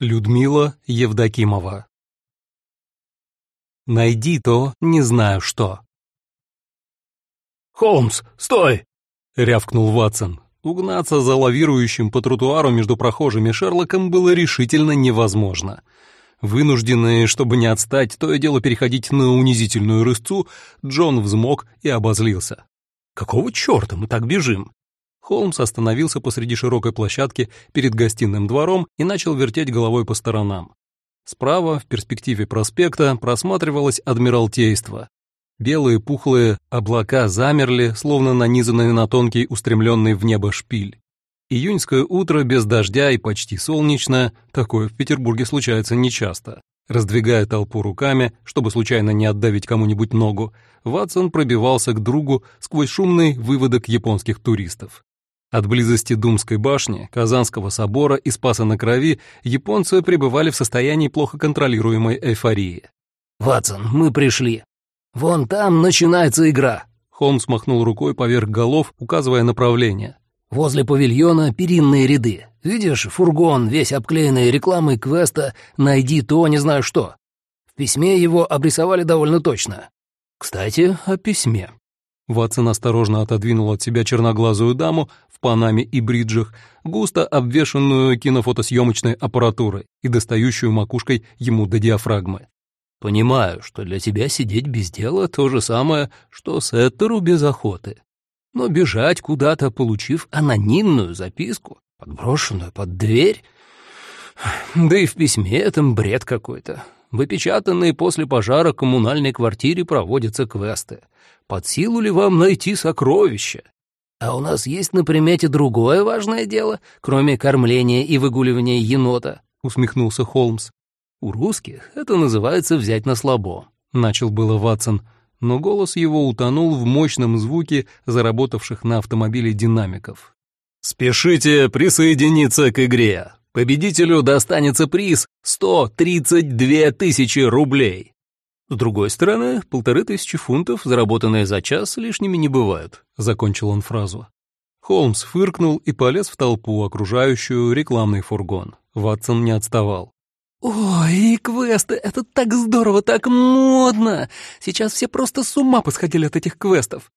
Людмила Евдокимова Найди то, не знаю что. «Холмс, стой!» — рявкнул Ватсон. Угнаться за лавирующим по тротуару между прохожими Шерлоком было решительно невозможно. Вынужденный, чтобы не отстать, то и дело переходить на унизительную рысцу, Джон взмок и обозлился. «Какого черта мы так бежим?» Холмс остановился посреди широкой площадки перед гостиным двором и начал вертеть головой по сторонам. Справа, в перспективе проспекта, просматривалось Адмиралтейство. Белые пухлые облака замерли, словно нанизанные на тонкий устремленный в небо шпиль. Июньское утро без дождя и почти солнечное, такое в Петербурге случается нечасто. Раздвигая толпу руками, чтобы случайно не отдавить кому-нибудь ногу, Ватсон пробивался к другу сквозь шумный выводок японских туристов. От близости Думской башни, Казанского собора и Спаса на Крови японцы пребывали в состоянии плохо контролируемой эйфории. «Ватсон, мы пришли. Вон там начинается игра». Холмс махнул рукой поверх голов, указывая направление. «Возле павильона перинные ряды. Видишь, фургон, весь обклеенный рекламой квеста «Найди то, не знаю что». В письме его обрисовали довольно точно. Кстати, о письме. Ватсон осторожно отодвинул от себя черноглазую даму в панаме и бриджах, густо обвешанную кинофотосъемочной аппаратурой и достающую макушкой ему до диафрагмы. «Понимаю, что для тебя сидеть без дела то же самое, что Сеттеру без охоты. Но бежать куда-то, получив анонимную записку, подброшенную под дверь... Да и в письме этом бред какой-то. В опечатанной после пожара коммунальной квартире проводятся квесты. Под силу ли вам найти сокровища? А у нас есть на примете другое важное дело, кроме кормления и выгуливания енота, усмехнулся Холмс. У русских это называется взять на слабо, начал было Ватсон, но голос его утонул в мощном звуке заработавших на автомобиле динамиков. «Спешите присоединиться к игре! Победителю достанется приз 132 тысячи рублей!» С другой стороны, полторы тысячи фунтов, заработанные за час, лишними не бывают, — закончил он фразу. Холмс фыркнул и полез в толпу, окружающую рекламный фургон. Ватсон не отставал. «Ой, квесты, это так здорово, так модно! Сейчас все просто с ума посходили от этих квестов!»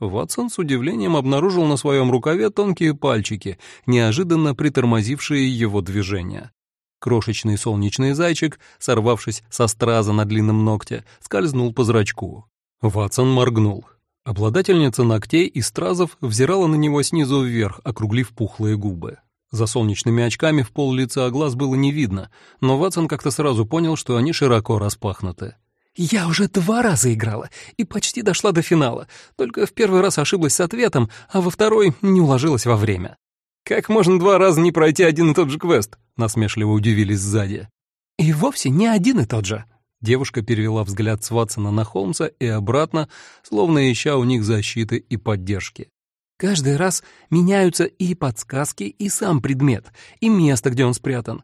Ватсон с удивлением обнаружил на своем рукаве тонкие пальчики, неожиданно притормозившие его движение. Крошечный солнечный зайчик, сорвавшись со страза на длинном ногте, скользнул по зрачку. Ватсон моргнул. Обладательница ногтей и стразов взирала на него снизу вверх, округлив пухлые губы. За солнечными очками в пол лица глаз было не видно, но Ватсон как-то сразу понял, что они широко распахнуты. «Я уже два раза играла и почти дошла до финала, только в первый раз ошиблась с ответом, а во второй не уложилась во время». «Как можно два раза не пройти один и тот же квест?» — насмешливо удивились сзади. «И вовсе не один и тот же». Девушка перевела взгляд с Ватсона на Холмса и обратно, словно ища у них защиты и поддержки. «Каждый раз меняются и подсказки, и сам предмет, и место, где он спрятан.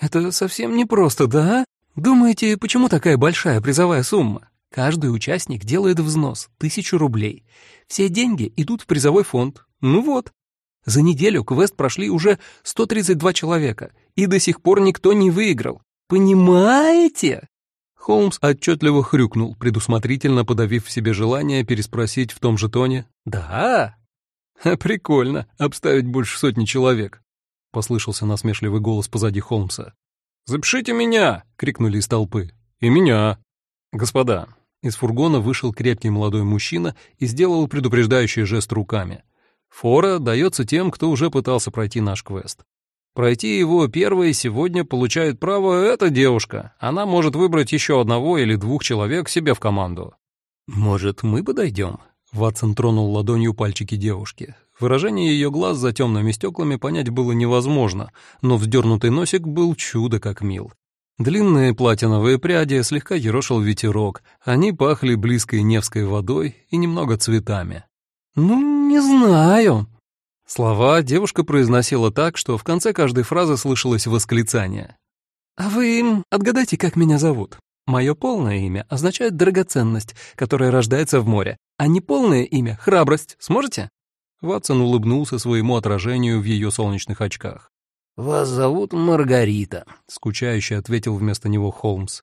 Это совсем непросто, да? Думаете, почему такая большая призовая сумма? Каждый участник делает взнос — тысячу рублей. Все деньги идут в призовой фонд. Ну вот, за неделю квест прошли уже 132 человека, и до сих пор никто не выиграл. Понимаете? Холмс отчетливо хрюкнул, предусмотрительно подавив в себе желание переспросить в том же тоне. «Да?» «Прикольно, обставить больше сотни человек», — послышался насмешливый голос позади Холмса. «Запишите меня!» — крикнули из толпы. «И меня!» «Господа!» Из фургона вышел крепкий молодой мужчина и сделал предупреждающий жест руками. Фора дается тем, кто уже пытался пройти наш квест. Пройти его первой сегодня получает право эта девушка. Она может выбрать еще одного или двух человек себе в команду. «Может, мы подойдем?» Ватсон тронул ладонью пальчики девушки. Выражение ее глаз за темными стеклами понять было невозможно, но вздернутый носик был чудо как мил. Длинные платиновые пряди слегка ерошил ветерок, они пахли близкой Невской водой и немного цветами. «Ну, не знаю». Слова девушка произносила так, что в конце каждой фразы слышалось восклицание. «А вы отгадайте, как меня зовут? Мое полное имя означает драгоценность, которая рождается в море, а не полное имя — храбрость. Сможете?» Ватсон улыбнулся своему отражению в ее солнечных очках. «Вас зовут Маргарита», — скучающе ответил вместо него Холмс.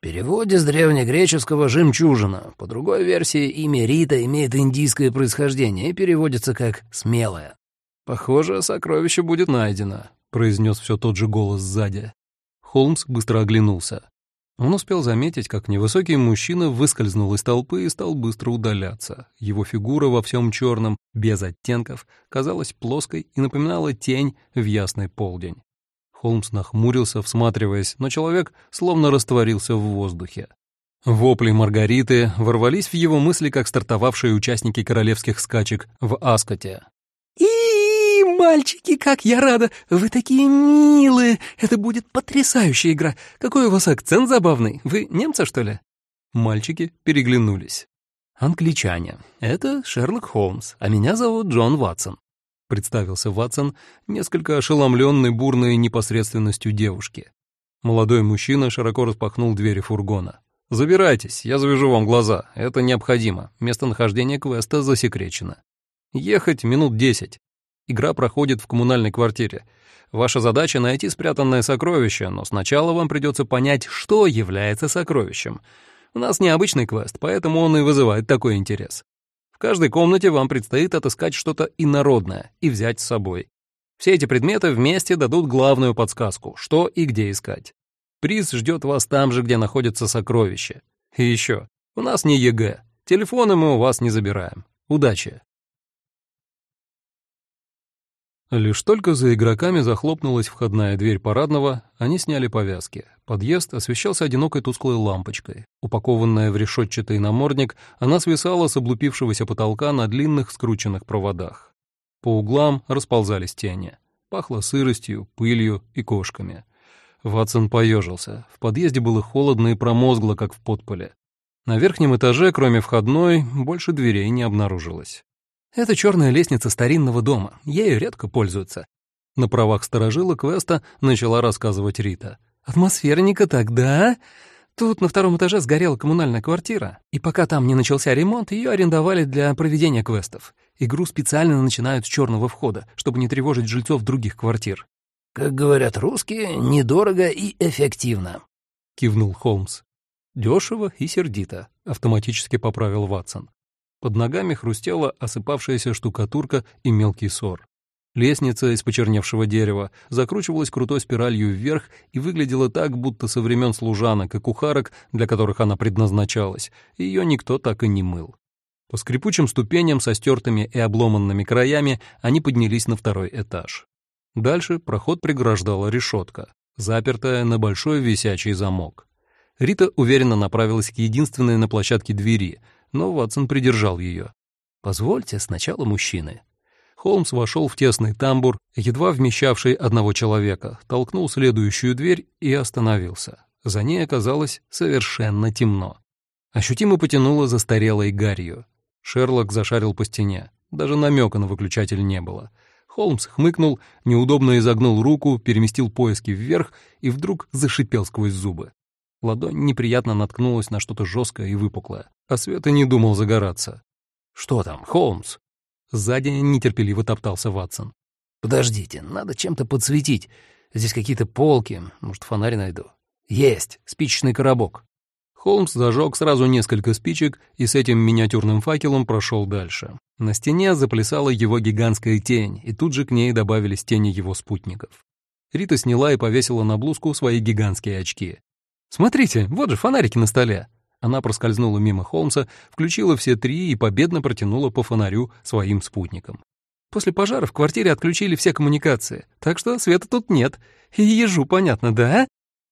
«В переводе с древнегреческого «жемчужина». По другой версии, имя Рита имеет индийское происхождение и переводится как «смелая». «Похоже, сокровище будет найдено», — произнес все тот же голос сзади. Холмс быстро оглянулся. Он успел заметить, как невысокий мужчина выскользнул из толпы и стал быстро удаляться. Его фигура во всем черном, без оттенков, казалась плоской и напоминала тень в ясный полдень. Холмс нахмурился, всматриваясь, но человек словно растворился в воздухе. Вопли Маргариты ворвались в его мысли, как стартовавшие участники королевских скачек в Аскоте. и мальчики, как я рада! Вы такие милые! Это будет потрясающая игра! Какой у вас акцент забавный! Вы немцы, что ли?» Мальчики переглянулись. «Англичане. Это Шерлок Холмс, а меня зовут Джон Ватсон», — представился Ватсон, несколько ошеломленный бурной непосредственностью девушки. Молодой мужчина широко распахнул двери фургона. «Забирайтесь, я завяжу вам глаза. Это необходимо. Местонахождение квеста засекречено. Ехать минут десять. Игра проходит в коммунальной квартире. Ваша задача — найти спрятанное сокровище, но сначала вам придется понять, что является сокровищем. У нас необычный квест, поэтому он и вызывает такой интерес. Каждой комнате вам предстоит отыскать что-то инородное и взять с собой. Все эти предметы вместе дадут главную подсказку, что и где искать. Приз ждет вас там же, где находится сокровище. И еще, у нас не ЕГЭ. Телефоны мы у вас не забираем. Удачи! Лишь только за игроками захлопнулась входная дверь парадного, они сняли повязки. Подъезд освещался одинокой тусклой лампочкой. Упакованная в решетчатый намордник, она свисала с облупившегося потолка на длинных скрученных проводах. По углам расползались тени. Пахло сыростью, пылью и кошками. Ватсон поежился. В подъезде было холодно и промозгло, как в подполе. На верхнем этаже, кроме входной, больше дверей не обнаружилось. Это черная лестница старинного дома, ею редко пользуются. На правах сторожила квеста начала рассказывать Рита. Атмосферника тогда... Тут на втором этаже сгорела коммунальная квартира, и пока там не начался ремонт, ее арендовали для проведения квестов. Игру специально начинают с черного входа, чтобы не тревожить жильцов других квартир. «Как говорят русские, недорого и эффективно», — кивнул Холмс. «Дешево и сердито», — автоматически поправил Ватсон. Под ногами хрустела осыпавшаяся штукатурка и мелкий сор. Лестница из почерневшего дерева закручивалась крутой спиралью вверх и выглядела так, будто со времен служанок и кухарок, для которых она предназначалась, ее никто так и не мыл. По скрипучим ступеням со стертыми и обломанными краями они поднялись на второй этаж. Дальше проход преграждала решетка, запертая на большой висячий замок. Рита уверенно направилась к единственной на площадке двери — но Ватсон придержал ее. «Позвольте сначала мужчины». Холмс вошел в тесный тамбур, едва вмещавший одного человека, толкнул следующую дверь и остановился. За ней оказалось совершенно темно. Ощутимо потянуло застарелой гарью. Шерлок зашарил по стене. Даже намека на выключатель не было. Холмс хмыкнул, неудобно изогнул руку, переместил поиски вверх и вдруг зашипел сквозь зубы. Ладонь неприятно наткнулась на что-то жесткое и выпуклое, а Света не думал загораться. «Что там, Холмс?» Сзади нетерпеливо топтался Ватсон. «Подождите, надо чем-то подсветить. Здесь какие-то полки, может, фонарь найду». «Есть, спичечный коробок». Холмс зажег сразу несколько спичек и с этим миниатюрным факелом прошел дальше. На стене заплясала его гигантская тень, и тут же к ней добавились тени его спутников. Рита сняла и повесила на блузку свои гигантские очки. «Смотрите, вот же фонарики на столе». Она проскользнула мимо Холмса, включила все три и победно протянула по фонарю своим спутникам. «После пожара в квартире отключили все коммуникации, так что света тут нет. И ежу понятно, да?»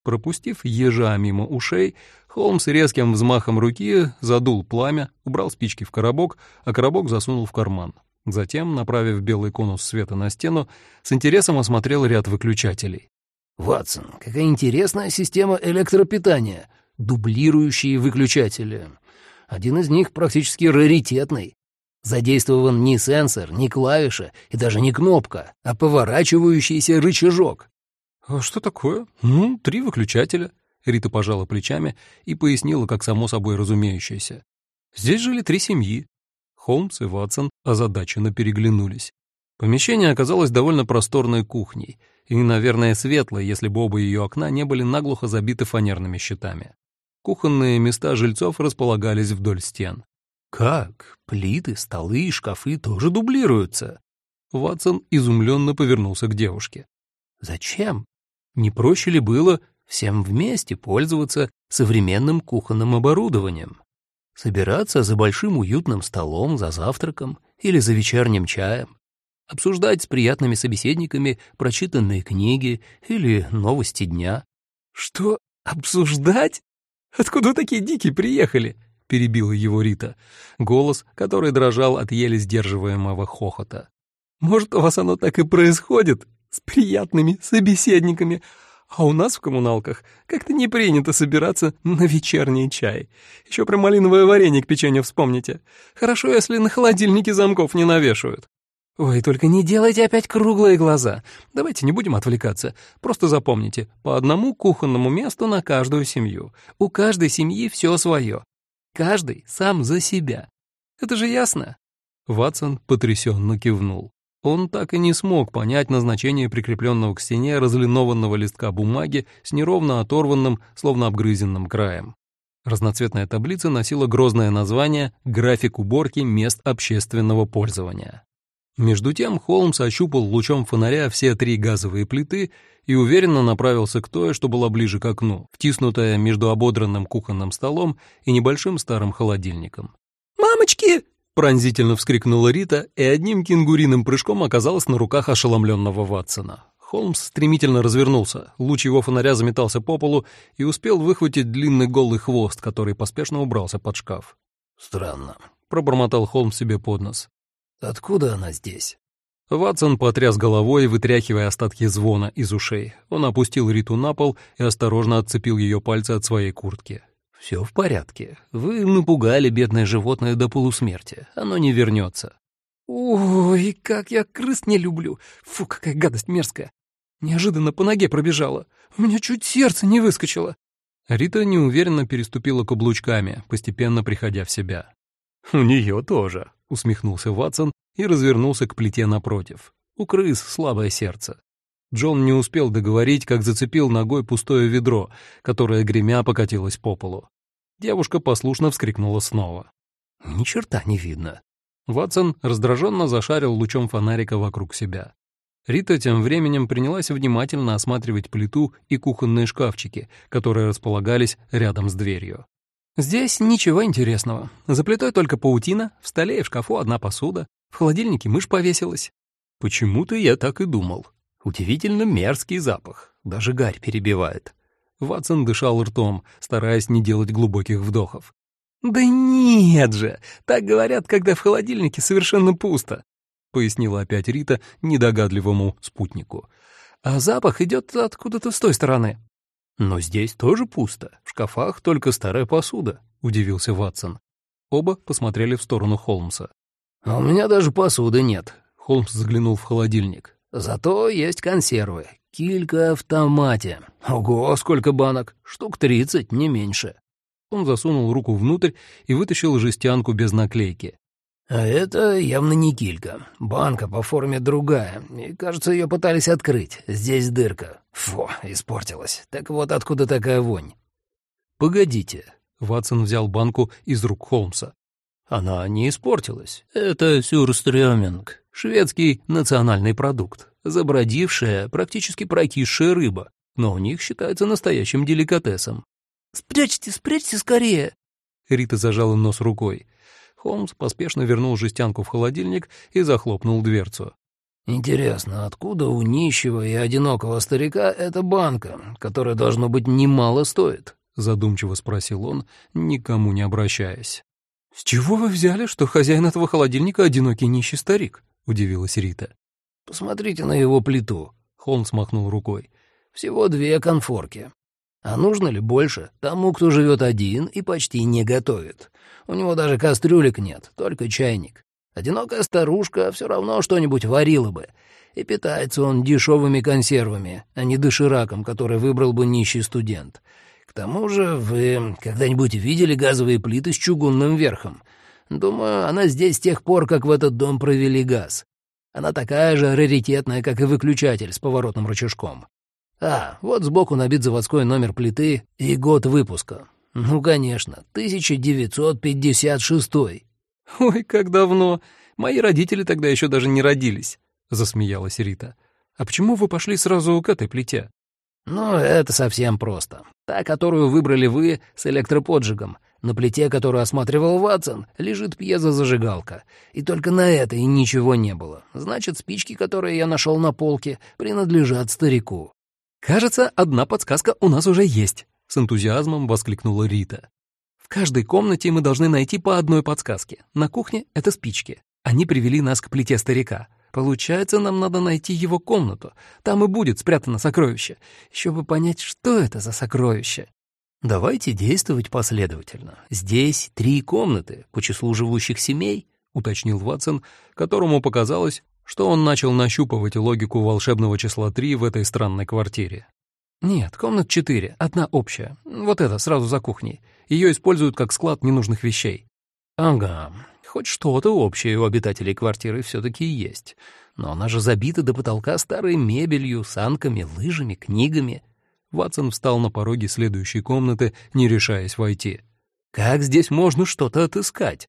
Пропустив ежа мимо ушей, Холмс резким взмахом руки задул пламя, убрал спички в коробок, а коробок засунул в карман. Затем, направив белый конус света на стену, с интересом осмотрел ряд выключателей. «Ватсон, какая интересная система электропитания. Дублирующие выключатели. Один из них практически раритетный. Задействован не сенсор, не клавиша и даже не кнопка, а поворачивающийся рычажок». «А что такое? Ну, три выключателя». Рита пожала плечами и пояснила, как само собой разумеющееся. «Здесь жили три семьи». Холмс и Ватсон озадаченно переглянулись. Помещение оказалось довольно просторной кухней — и, наверное, светлой, если бы оба ее окна не были наглухо забиты фанерными щитами. Кухонные места жильцов располагались вдоль стен. «Как? Плиты, столы и шкафы тоже дублируются?» Ватсон изумленно повернулся к девушке. «Зачем? Не проще ли было всем вместе пользоваться современным кухонным оборудованием? Собираться за большим уютным столом, за завтраком или за вечерним чаем? Обсуждать с приятными собеседниками прочитанные книги или новости дня? «Что, обсуждать? Откуда такие дикие приехали?» — перебила его Рита. Голос, который дрожал от еле сдерживаемого хохота. «Может, у вас оно так и происходит? С приятными собеседниками, а у нас в коммуналках как-то не принято собираться на вечерний чай. Еще про малиновое варенье к печенью вспомните. Хорошо, если на холодильнике замков не навешивают. Ой, только не делайте опять круглые глаза. Давайте не будем отвлекаться. Просто запомните, по одному кухонному месту на каждую семью. У каждой семьи все свое. Каждый сам за себя. Это же ясно?» Ватсон потрясенно кивнул. Он так и не смог понять назначение прикрепленного к стене разлинованного листка бумаги с неровно оторванным, словно обгрызенным краем. Разноцветная таблица носила грозное название «График уборки мест общественного пользования». Между тем Холмс ощупал лучом фонаря все три газовые плиты и уверенно направился к той, что была ближе к окну, втиснутая между ободранным кухонным столом и небольшим старым холодильником. «Мамочки!» Пронзительно вскрикнула Рита и одним кенгуриным прыжком оказалась на руках ошеломленного Ватсона. Холмс стремительно развернулся, луч его фонаря заметался по полу и успел выхватить длинный голый хвост, который поспешно убрался под шкаф. «Странно», — пробормотал Холмс себе под нос. «Откуда она здесь?» Ватсон потряс головой, вытряхивая остатки звона из ушей. Он опустил Риту на пол и осторожно отцепил ее пальцы от своей куртки. «Все в порядке. Вы напугали бедное животное до полусмерти. Оно не вернется». «Ой, как я крыс не люблю! Фу, какая гадость мерзкая! Неожиданно по ноге пробежала. У меня чуть сердце не выскочило». Рита неуверенно переступила каблучками, постепенно приходя в себя. «У нее тоже», — усмехнулся Ватсон и развернулся к плите напротив. У крыс слабое сердце. Джон не успел договорить, как зацепил ногой пустое ведро, которое гремя покатилось по полу. Девушка послушно вскрикнула снова. «Ни черта не видно». Ватсон раздраженно зашарил лучом фонарика вокруг себя. Рита тем временем принялась внимательно осматривать плиту и кухонные шкафчики, которые располагались рядом с дверью. «Здесь ничего интересного. За плитой только паутина, в столе и в шкафу одна посуда, в холодильнике мышь повесилась». «Почему-то я так и думал», Удивительно мерзкий запах, даже гарь перебивает. Ватсон дышал ртом, стараясь не делать глубоких вдохов. «Да нет же! Так говорят, когда в холодильнике совершенно пусто», — пояснила опять Рита недогадливому спутнику. «А запах идет откуда-то с той стороны». «Но здесь тоже пусто. В шкафах только старая посуда», — удивился Ватсон. Оба посмотрели в сторону Холмса. «А у меня даже посуды нет», — Холмс заглянул в холодильник. Зато есть консервы. Килька в томате. Ого, сколько банок! Штук тридцать, не меньше. Он засунул руку внутрь и вытащил жестянку без наклейки. А это явно не килька. Банка по форме другая. И, кажется, ее пытались открыть. Здесь дырка. Фу, испортилась. Так вот откуда такая вонь. Погодите. Ватсон взял банку из рук Холмса. Она не испортилась. Это сюрстрёминг, шведский национальный продукт, забродившая, практически прокисшая рыба, но у них считается настоящим деликатесом. «Спрячьте, спрячьте скорее!» Рита зажала нос рукой. Холмс поспешно вернул жестянку в холодильник и захлопнул дверцу. «Интересно, откуда у нищего и одинокого старика эта банка, которая, должно быть, немало стоит?» — задумчиво спросил он, никому не обращаясь. «С чего вы взяли, что хозяин этого холодильника — одинокий нищий старик?» — удивилась Рита. «Посмотрите на его плиту», — Холмс махнул рукой. «Всего две конфорки. А нужно ли больше тому, кто живет один и почти не готовит? У него даже кастрюлек нет, только чайник. Одинокая старушка все равно что-нибудь варила бы. И питается он дешевыми консервами, а не дошираком, который выбрал бы нищий студент. К тому же вы когда-нибудь видели газовые плиты с чугунным верхом? Думаю, она здесь с тех пор, как в этот дом провели газ. Она такая же раритетная, как и выключатель с поворотным рычажком. А, вот сбоку набит заводской номер плиты и год выпуска. Ну, конечно, 1956. «Ой, как давно! Мои родители тогда еще даже не родились», — засмеялась Рита. «А почему вы пошли сразу к этой плите?» «Ну, это совсем просто. Та, которую выбрали вы, с электроподжигом. На плите, которую осматривал Ватсон, лежит пьезозажигалка. И только на этой ничего не было. Значит, спички, которые я нашел на полке, принадлежат старику». «Кажется, одна подсказка у нас уже есть», — с энтузиазмом воскликнула Рита. «В каждой комнате мы должны найти по одной подсказке. На кухне — это спички. Они привели нас к плите старика. Получается, нам надо найти его комнату. Там и будет спрятано сокровище. Еще бы понять, что это за сокровище». «Давайте действовать последовательно. Здесь три комнаты по числу живущих семей», — уточнил Ватсон, которому показалось, что он начал нащупывать логику волшебного числа три в этой странной квартире. «Нет, комнат четыре, одна общая. Вот эта, сразу за кухней. Ее используют как склад ненужных вещей». «Ага, хоть что-то общее у обитателей квартиры все-таки есть. Но она же забита до потолка старой мебелью, санками, лыжами, книгами». Ватсон встал на пороге следующей комнаты, не решаясь войти. «Как здесь можно что-то отыскать?»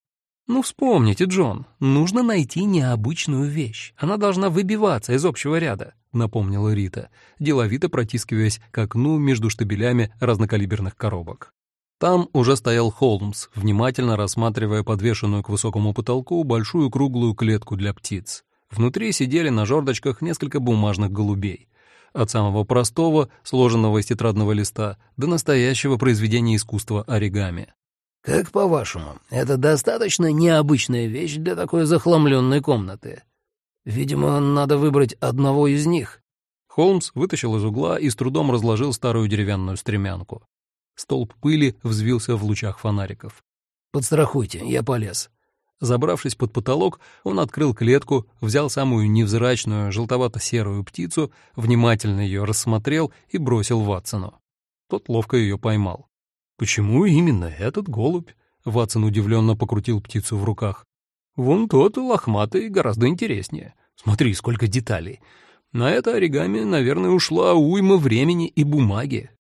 «Ну, вспомните, Джон, нужно найти необычную вещь. Она должна выбиваться из общего ряда», — напомнила Рита, деловито протискиваясь к окну между штабелями разнокалиберных коробок. Там уже стоял Холмс, внимательно рассматривая подвешенную к высокому потолку большую круглую клетку для птиц. Внутри сидели на жердочках несколько бумажных голубей от самого простого, сложенного из тетрадного листа, до настоящего произведения искусства оригами. «Как по-вашему, это достаточно необычная вещь для такой захламленной комнаты? Видимо, надо выбрать одного из них». Холмс вытащил из угла и с трудом разложил старую деревянную стремянку. Столб пыли взвился в лучах фонариков. «Подстрахуйте, я полез. Забравшись под потолок, он открыл клетку, взял самую невзрачную желтовато-серую птицу, внимательно ее рассмотрел и бросил Ватсону. Тот ловко ее поймал. «Почему именно этот голубь?» Ватсон удивленно покрутил птицу в руках. «Вон тот лохматый гораздо интереснее. Смотри, сколько деталей. На это оригами, наверное, ушла уйма времени и бумаги».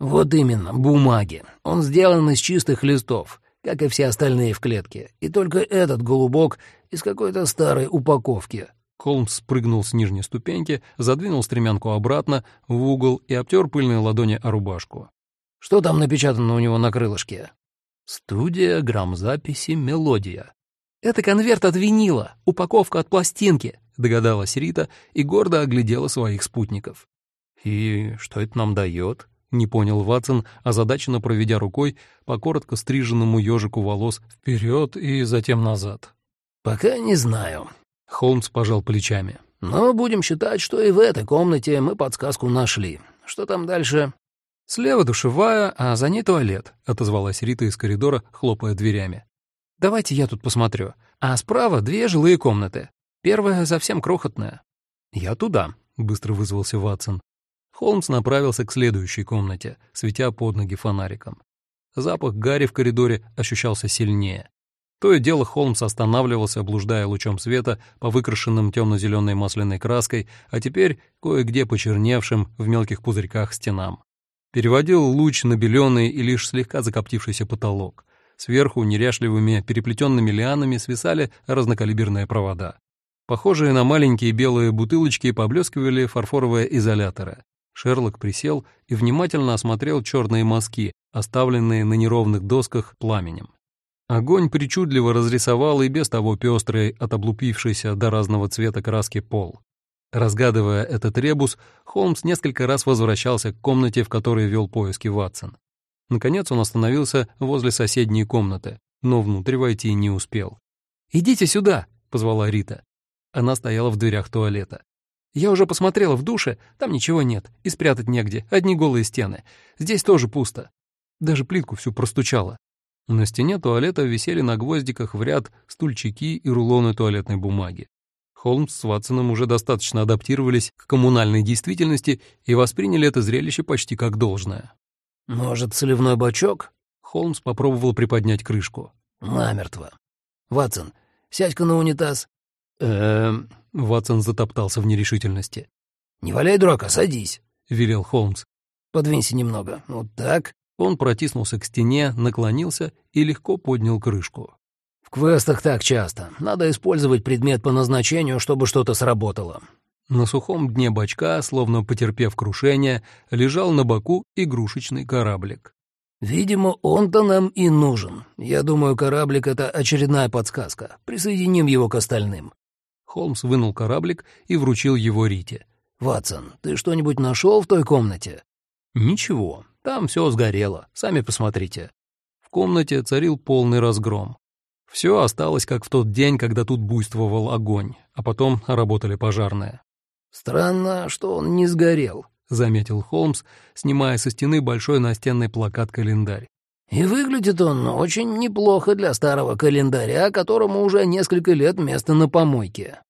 «Вот именно, бумаги. Он сделан из чистых листов как и все остальные в клетке, и только этот голубок из какой-то старой упаковки». Холмс спрыгнул с нижней ступеньки, задвинул стремянку обратно в угол и обтер пыльные ладони о рубашку. «Что там напечатано у него на крылышке?» «Студия грамзаписи «Мелодия». «Это конверт от винила, упаковка от пластинки», — догадалась Рита и гордо оглядела своих спутников. «И что это нам дает?» Не понял Ватсон, озадаченно проведя рукой по коротко стриженному ежику волос вперед и затем назад. «Пока не знаю». Холмс пожал плечами. «Но будем считать, что и в этой комнате мы подсказку нашли. Что там дальше?» «Слева душевая, а за ней туалет», — отозвалась Рита из коридора, хлопая дверями. «Давайте я тут посмотрю. А справа две жилые комнаты. Первая совсем крохотная». «Я туда», — быстро вызвался Ватсон. Холмс направился к следующей комнате, светя под ноги фонариком. Запах гари в коридоре ощущался сильнее. То и дело Холмс останавливался, блуждая лучом света по выкрашенным темно-зеленой масляной краской, а теперь кое-где почерневшим в мелких пузырьках стенам. Переводил луч на беленый и лишь слегка закоптившийся потолок. Сверху неряшливыми переплетенными лианами свисали разнокалиберные провода. Похожие на маленькие белые бутылочки поблескивали фарфоровые изоляторы. Шерлок присел и внимательно осмотрел черные мазки, оставленные на неровных досках пламенем. Огонь причудливо разрисовал и без того пестрый от облупившейся до разного цвета краски пол. Разгадывая этот ребус, Холмс несколько раз возвращался к комнате, в которой вел поиски Ватсон. Наконец он остановился возле соседней комнаты, но внутрь войти не успел. «Идите сюда!» — позвала Рита. Она стояла в дверях туалета. Я уже посмотрела в душе, там ничего нет, и спрятать негде, одни голые стены. Здесь тоже пусто. Даже плитку всю простучала. На стене туалета висели на гвоздиках в ряд стульчики и рулоны туалетной бумаги. Холмс с Ватсоном уже достаточно адаптировались к коммунальной действительности и восприняли это зрелище почти как должное. «Может, сливной бачок?» Холмс попробовал приподнять крышку. «Намертво. Ватсон, сядь-ка на унитаз. Эм... Ватсон затоптался в нерешительности. «Не валяй дурака, садись», — велел Холмс. «Подвинься немного. Вот так». Он протиснулся к стене, наклонился и легко поднял крышку. «В квестах так часто. Надо использовать предмет по назначению, чтобы что-то сработало». На сухом дне бачка, словно потерпев крушение, лежал на боку игрушечный кораблик. «Видимо, он-то нам и нужен. Я думаю, кораблик — это очередная подсказка. Присоединим его к остальным». Холмс вынул кораблик и вручил его Рите. «Ватсон, ты что-нибудь нашел в той комнате?» «Ничего. Там все сгорело. Сами посмотрите». В комнате царил полный разгром. Все осталось, как в тот день, когда тут буйствовал огонь, а потом работали пожарные. «Странно, что он не сгорел», заметил Холмс, снимая со стены большой настенный плакат-календарь. «И выглядит он очень неплохо для старого календаря, которому уже несколько лет место на помойке».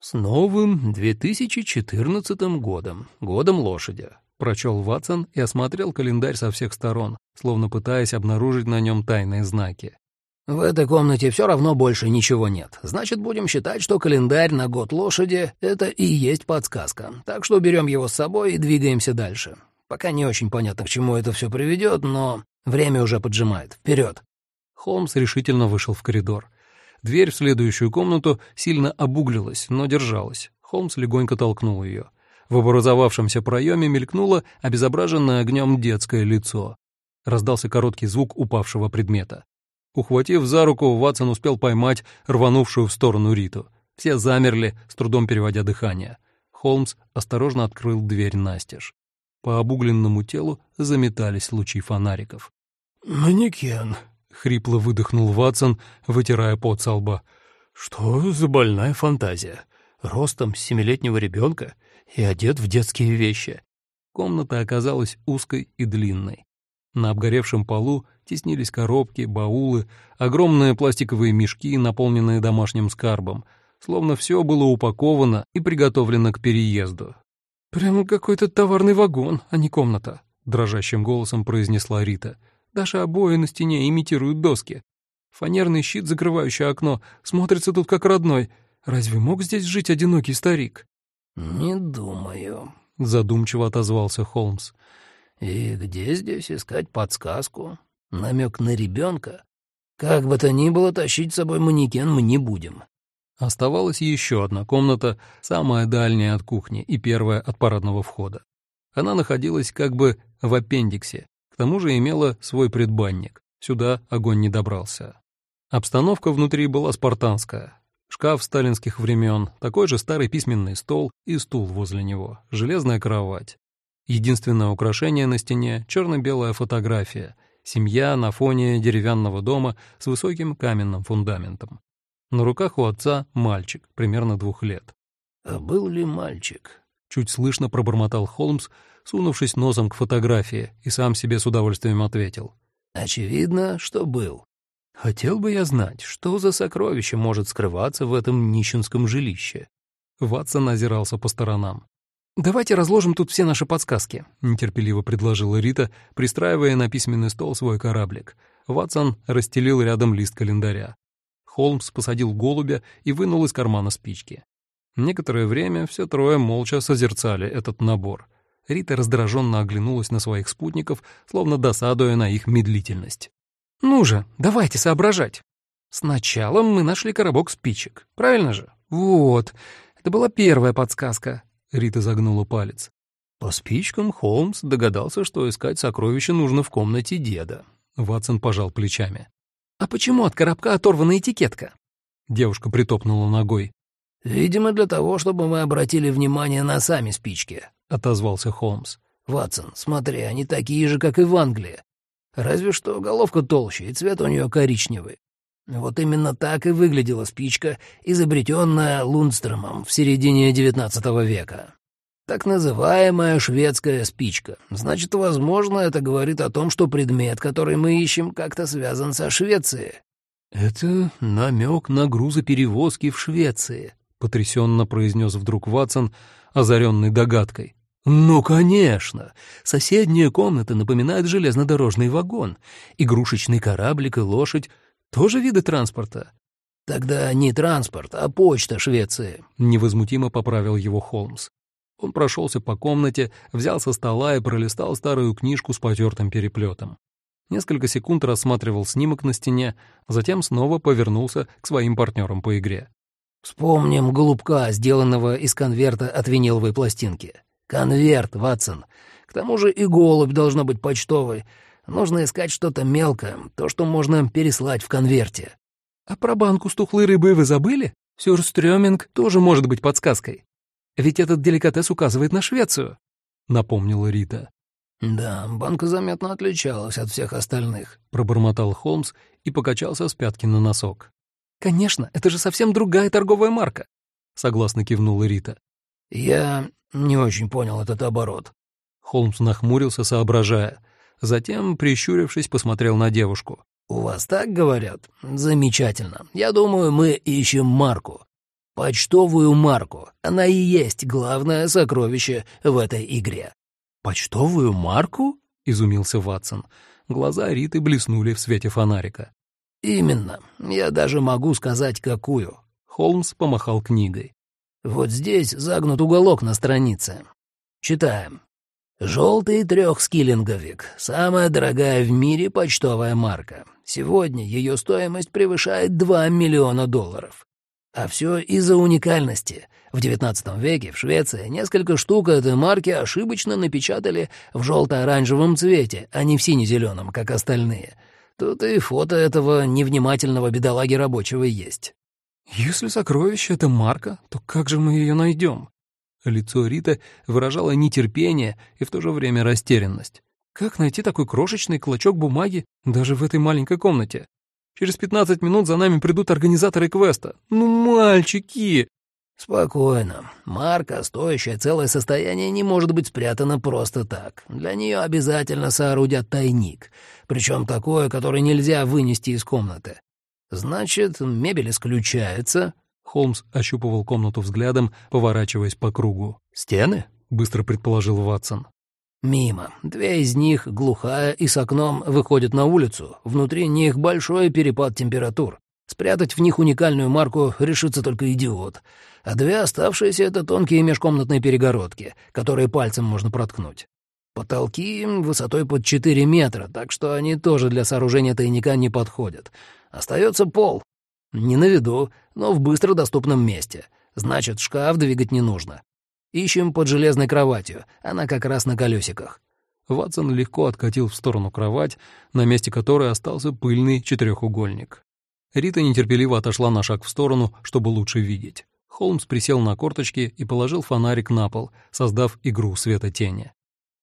«С новым 2014 годом, годом лошади», — прочел Ватсон и осмотрел календарь со всех сторон, словно пытаясь обнаружить на нем тайные знаки. В этой комнате все равно больше ничего нет. Значит, будем считать, что календарь на год лошади — это и есть подсказка. Так что берем его с собой и двигаемся дальше. Пока не очень понятно, к чему это все приведет, но время уже поджимает. Вперед. Холмс решительно вышел в коридор. Дверь в следующую комнату сильно обуглилась, но держалась. Холмс легонько толкнул ее. В образовавшемся проеме мелькнуло обезображенное огнем детское лицо. Раздался короткий звук упавшего предмета. Ухватив за руку, Ватсон успел поймать рванувшую в сторону Риту. Все замерли, с трудом переводя дыхание. Холмс осторожно открыл дверь настежь. По обугленному телу заметались лучи фонариков. «Манекен», — хрипло выдохнул Ватсон, вытирая пот со лба. «Что за больная фантазия? Ростом семилетнего ребенка и одет в детские вещи». Комната оказалась узкой и длинной. На обгоревшем полу теснились коробки, баулы, огромные пластиковые мешки, наполненные домашним скарбом, словно все было упаковано и приготовлено к переезду. «Прямо какой-то товарный вагон, а не комната», — дрожащим голосом произнесла Рита. «Даже обои на стене имитируют доски. Фанерный щит, закрывающий окно, смотрится тут как родной. Разве мог здесь жить одинокий старик?» «Не думаю», — задумчиво отозвался Холмс. И где здесь искать подсказку? Намек на ребенка? Как бы то ни было, тащить с собой манекен мы не будем. Оставалась еще одна комната, самая дальняя от кухни и первая от парадного входа. Она находилась как бы в аппендиксе, к тому же имела свой предбанник. Сюда огонь не добрался. Обстановка внутри была спартанская. Шкаф сталинских времен, такой же старый письменный стол и стул возле него, железная кровать. Единственное украшение на стене — черно-белая фотография, семья на фоне деревянного дома с высоким каменным фундаментом. На руках у отца мальчик, примерно двух лет. «А был ли мальчик?» — чуть слышно пробормотал Холмс, сунувшись носом к фотографии, и сам себе с удовольствием ответил. «Очевидно, что был». «Хотел бы я знать, что за сокровище может скрываться в этом нищенском жилище?» Ватсон озирался по сторонам. «Давайте разложим тут все наши подсказки», — нетерпеливо предложила Рита, пристраивая на письменный стол свой кораблик. Ватсон расстелил рядом лист календаря. Холмс посадил голубя и вынул из кармана спички. Некоторое время все трое молча созерцали этот набор. Рита раздраженно оглянулась на своих спутников, словно досадуя на их медлительность. «Ну же, давайте соображать. Сначала мы нашли коробок спичек, правильно же? Вот, это была первая подсказка. Рита загнула палец. По спичкам Холмс догадался, что искать сокровища нужно в комнате деда. Ватсон пожал плечами. «А почему от коробка оторвана этикетка?» Девушка притопнула ногой. «Видимо, для того, чтобы мы обратили внимание на сами спички», — отозвался Холмс. «Ватсон, смотри, они такие же, как и в Англии. Разве что головка толще, и цвет у нее коричневый. Вот именно так и выглядела спичка, изобретенная Лундстромом в середине XIX века. Так называемая шведская спичка. Значит, возможно, это говорит о том, что предмет, который мы ищем, как-то связан со Швецией. «Это намек на грузоперевозки в Швеции», — потрясенно произнес вдруг Ватсон, озаренный догадкой. «Ну, конечно! Соседняя комната напоминает железнодорожный вагон. Игрушечный кораблик и лошадь тоже виды транспорта? Тогда не транспорт, а почта Швеции», — невозмутимо поправил его Холмс. Он прошелся по комнате, взял со стола и пролистал старую книжку с потертым переплетом. Несколько секунд рассматривал снимок на стене, а затем снова повернулся к своим партнерам по игре. «Вспомним голубка, сделанного из конверта от виниловой пластинки. Конверт, Ватсон. К тому же и голубь должно быть почтовый. Нужно искать что-то мелкое, то, что можно переслать в конверте». «А про банку с тухлой рыбой вы забыли? Сюрстрёминг тоже может быть подсказкой. Ведь этот деликатес указывает на Швецию», — напомнила Рита. «Да, банка заметно отличалась от всех остальных», — пробормотал Холмс и покачался с пятки на носок. «Конечно, это же совсем другая торговая марка», — согласно кивнула Рита. «Я не очень понял этот оборот». Холмс нахмурился, соображая. Затем, прищурившись, посмотрел на девушку. «У вас так говорят? Замечательно. Я думаю, мы ищем марку. Почтовую марку. Она и есть главное сокровище в этой игре». «Почтовую марку?» — изумился Ватсон. Глаза Риты блеснули в свете фонарика. «Именно. Я даже могу сказать, какую». Холмс помахал книгой. «Вот здесь загнут уголок на странице. Читаем. Желтый трехскиллинговик. Самая дорогая в мире почтовая марка. Сегодня ее стоимость превышает 2 миллиона долларов. А все из-за уникальности. В XIX веке в Швеции несколько штук этой марки ошибочно напечатали в желто-оранжевом цвете, а не в сине-зеленом, как остальные. Тут и фото этого невнимательного бедолаги рабочего есть. «Если сокровище — это марка, то как же мы ее найдем?» Лицо Риты выражало нетерпение и в то же время растерянность. «Как найти такой крошечный клочок бумаги даже в этой маленькой комнате? Через пятнадцать минут за нами придут организаторы квеста. Ну, мальчики!» «Спокойно. Марка, стоящая целое состояние, не может быть спрятана просто так. Для нее обязательно соорудят тайник, причем такое, которое нельзя вынести из комнаты. Значит, мебель исключается». Холмс ощупывал комнату взглядом, поворачиваясь по кругу. «Стены?» — быстро предположил Ватсон. «Мимо. Две из них, глухая и с окном, выходят на улицу. Внутри них большой перепад температур. Спрятать в них уникальную марку решится только идиот а две оставшиеся — это тонкие межкомнатные перегородки, которые пальцем можно проткнуть. Потолки высотой под 4 метра, так что они тоже для сооружения тайника не подходят. Остается пол. Не на виду, но в быстро доступном месте. Значит, шкаф двигать не нужно. Ищем под железной кроватью, она как раз на колесиках. Ватсон легко откатил в сторону кровать, на месте которой остался пыльный четырехугольник. Рита нетерпеливо отошла на шаг в сторону, чтобы лучше видеть. Холмс присел на корточки и положил фонарик на пол, создав игру света-тени.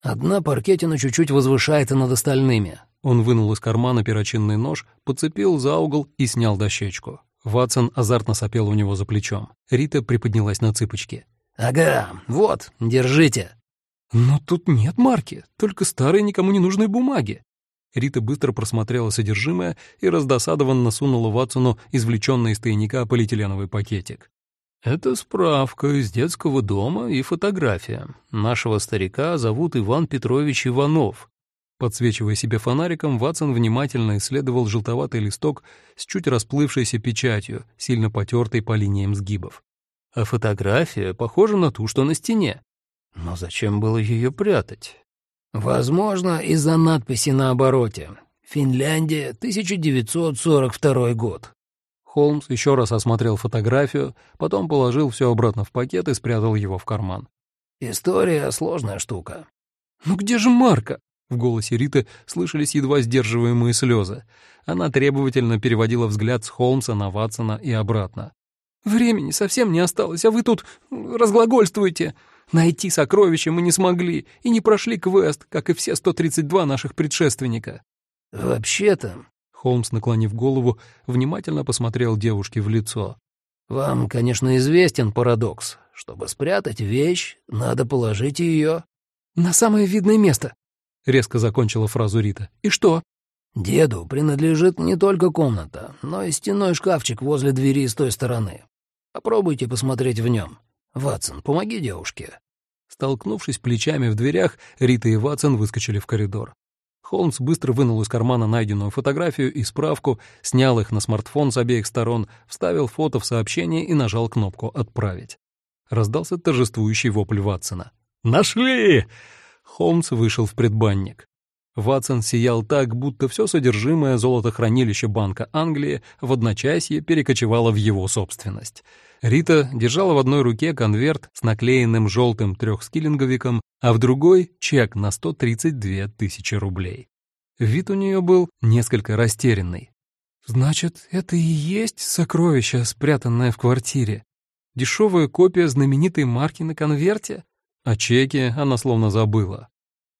«Одна паркетина чуть-чуть возвышается над остальными». Он вынул из кармана перочинный нож, подцепил за угол и снял дощечку. Ватсон азартно сопел у него за плечом. Рита приподнялась на цыпочки. «Ага, вот, держите». «Но тут нет марки, только старые никому не нужные бумаги». Рита быстро просмотрела содержимое и раздосадованно сунула Ватсону извлеченный из тайника полиэтиленовый пакетик. Это справка из детского дома и фотография. Нашего старика зовут Иван Петрович Иванов. Подсвечивая себе фонариком, Ватсон внимательно исследовал желтоватый листок с чуть расплывшейся печатью, сильно потертой по линиям сгибов. А фотография похожа на ту, что на стене. Но зачем было ее прятать? Возможно, из-за надписи на обороте. Финляндия, 1942 год. Холмс еще раз осмотрел фотографию, потом положил все обратно в пакет и спрятал его в карман. «История — сложная штука». «Ну где же Марка?» В голосе Риты слышались едва сдерживаемые слезы. Она требовательно переводила взгляд с Холмса на Ватсона и обратно. «Времени совсем не осталось, а вы тут разглагольствуете. Найти сокровища мы не смогли и не прошли квест, как и все 132 наших предшественника». «Вообще-то», Холмс, наклонив голову, внимательно посмотрел девушке в лицо. «Вам, конечно, известен парадокс. Чтобы спрятать вещь, надо положить ее...» «На самое видное место», — резко закончила фразу Рита. «И что?» «Деду принадлежит не только комната, но и стеной шкафчик возле двери с той стороны. Попробуйте посмотреть в нем. Ватсон, помоги девушке». Столкнувшись плечами в дверях, Рита и Ватсон выскочили в коридор. Холмс быстро вынул из кармана найденную фотографию и справку, снял их на смартфон с обеих сторон, вставил фото в сообщение и нажал кнопку «Отправить». Раздался торжествующий вопль Ватсона. «Нашли!» Холмс вышел в предбанник. Ватсон сиял так, будто все содержимое золотохранилища Банка Англии в одночасье перекочевало в его собственность. Рита держала в одной руке конверт с наклеенным желтым трехскиллинговиком, а в другой — чек на 132 тысячи рублей. Вид у нее был несколько растерянный. «Значит, это и есть сокровище, спрятанное в квартире? Дешевая копия знаменитой марки на конверте?» О чеке она словно забыла.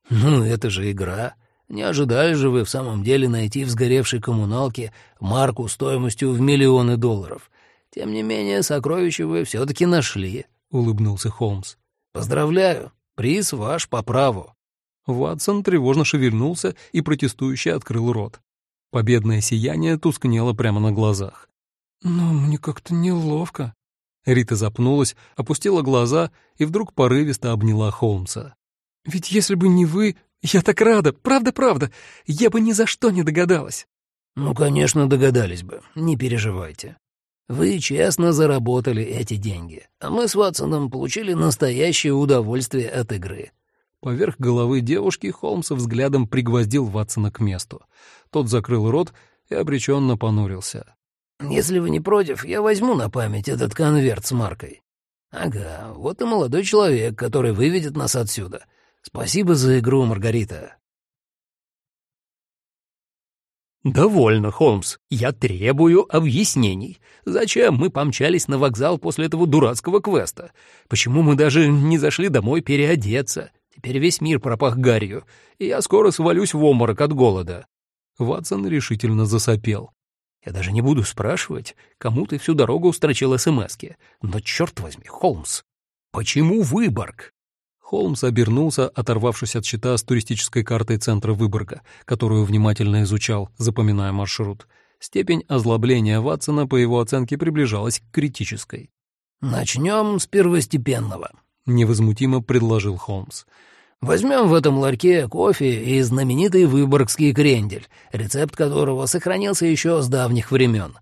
«Ну, это же игра. Не ожидали же вы в самом деле найти в сгоревшей коммуналке марку стоимостью в миллионы долларов. Тем не менее, сокровище вы все-таки нашли», — улыбнулся Холмс. «Поздравляю, приз ваш по праву». Ватсон тревожно шевельнулся и протестующе открыл рот. Победное сияние тускнело прямо на глазах. «Но мне как-то неловко». Рита запнулась, опустила глаза и вдруг порывисто обняла Холмса. «Ведь если бы не вы, я так рада, правда-правда, я бы ни за что не догадалась». «Ну, конечно, догадались бы, не переживайте. Вы честно заработали эти деньги, а мы с Ватсоном получили настоящее удовольствие от игры». Поверх головы девушки Холмса взглядом пригвоздил Ватсона к месту. Тот закрыл рот и обреченно понурился. «Если вы не против, я возьму на память этот конверт с маркой. Ага, вот и молодой человек, который выведет нас отсюда. Спасибо за игру, Маргарита». «Довольно, Холмс. Я требую объяснений. Зачем мы помчались на вокзал после этого дурацкого квеста? Почему мы даже не зашли домой переодеться? Теперь весь мир пропах гарью, и я скоро свалюсь в обморок от голода». Ватсон решительно засопел. «Я даже не буду спрашивать, кому ты всю дорогу строчил СМСки. Но, черт возьми, Холмс, почему Выборг?» Холмс обернулся, оторвавшись от счета с туристической картой центра Выборга, которую внимательно изучал, запоминая маршрут. Степень озлобления Ватсона, по его оценке, приближалась к критической. «Начнем с первостепенного», — невозмутимо предложил Холмс. «Возьмем в этом ларьке кофе и знаменитый выборгский крендель, рецепт которого сохранился еще с давних времен.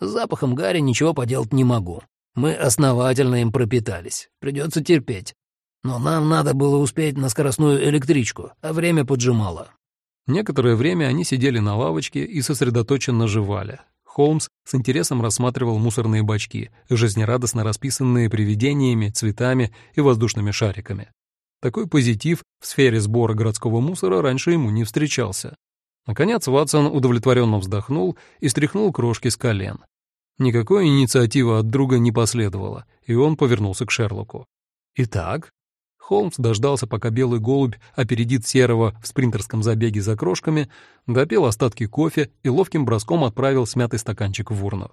С запахом гари ничего поделать не могу. Мы основательно им пропитались. Придется терпеть. Но нам надо было успеть на скоростную электричку, а время поджимало. Некоторое время они сидели на лавочке и сосредоточенно жевали. Холмс с интересом рассматривал мусорные бачки, жизнерадостно расписанные привидениями, цветами и воздушными шариками. Такой позитив в сфере сбора городского мусора раньше ему не встречался. Наконец Ватсон удовлетворенно вздохнул и стряхнул крошки с колен. Никакой инициативы от друга не последовало, и он повернулся к Шерлоку. «Итак, Холмс дождался, пока белый голубь опередит серого в спринтерском забеге за крошками, допил остатки кофе и ловким броском отправил смятый стаканчик в урну.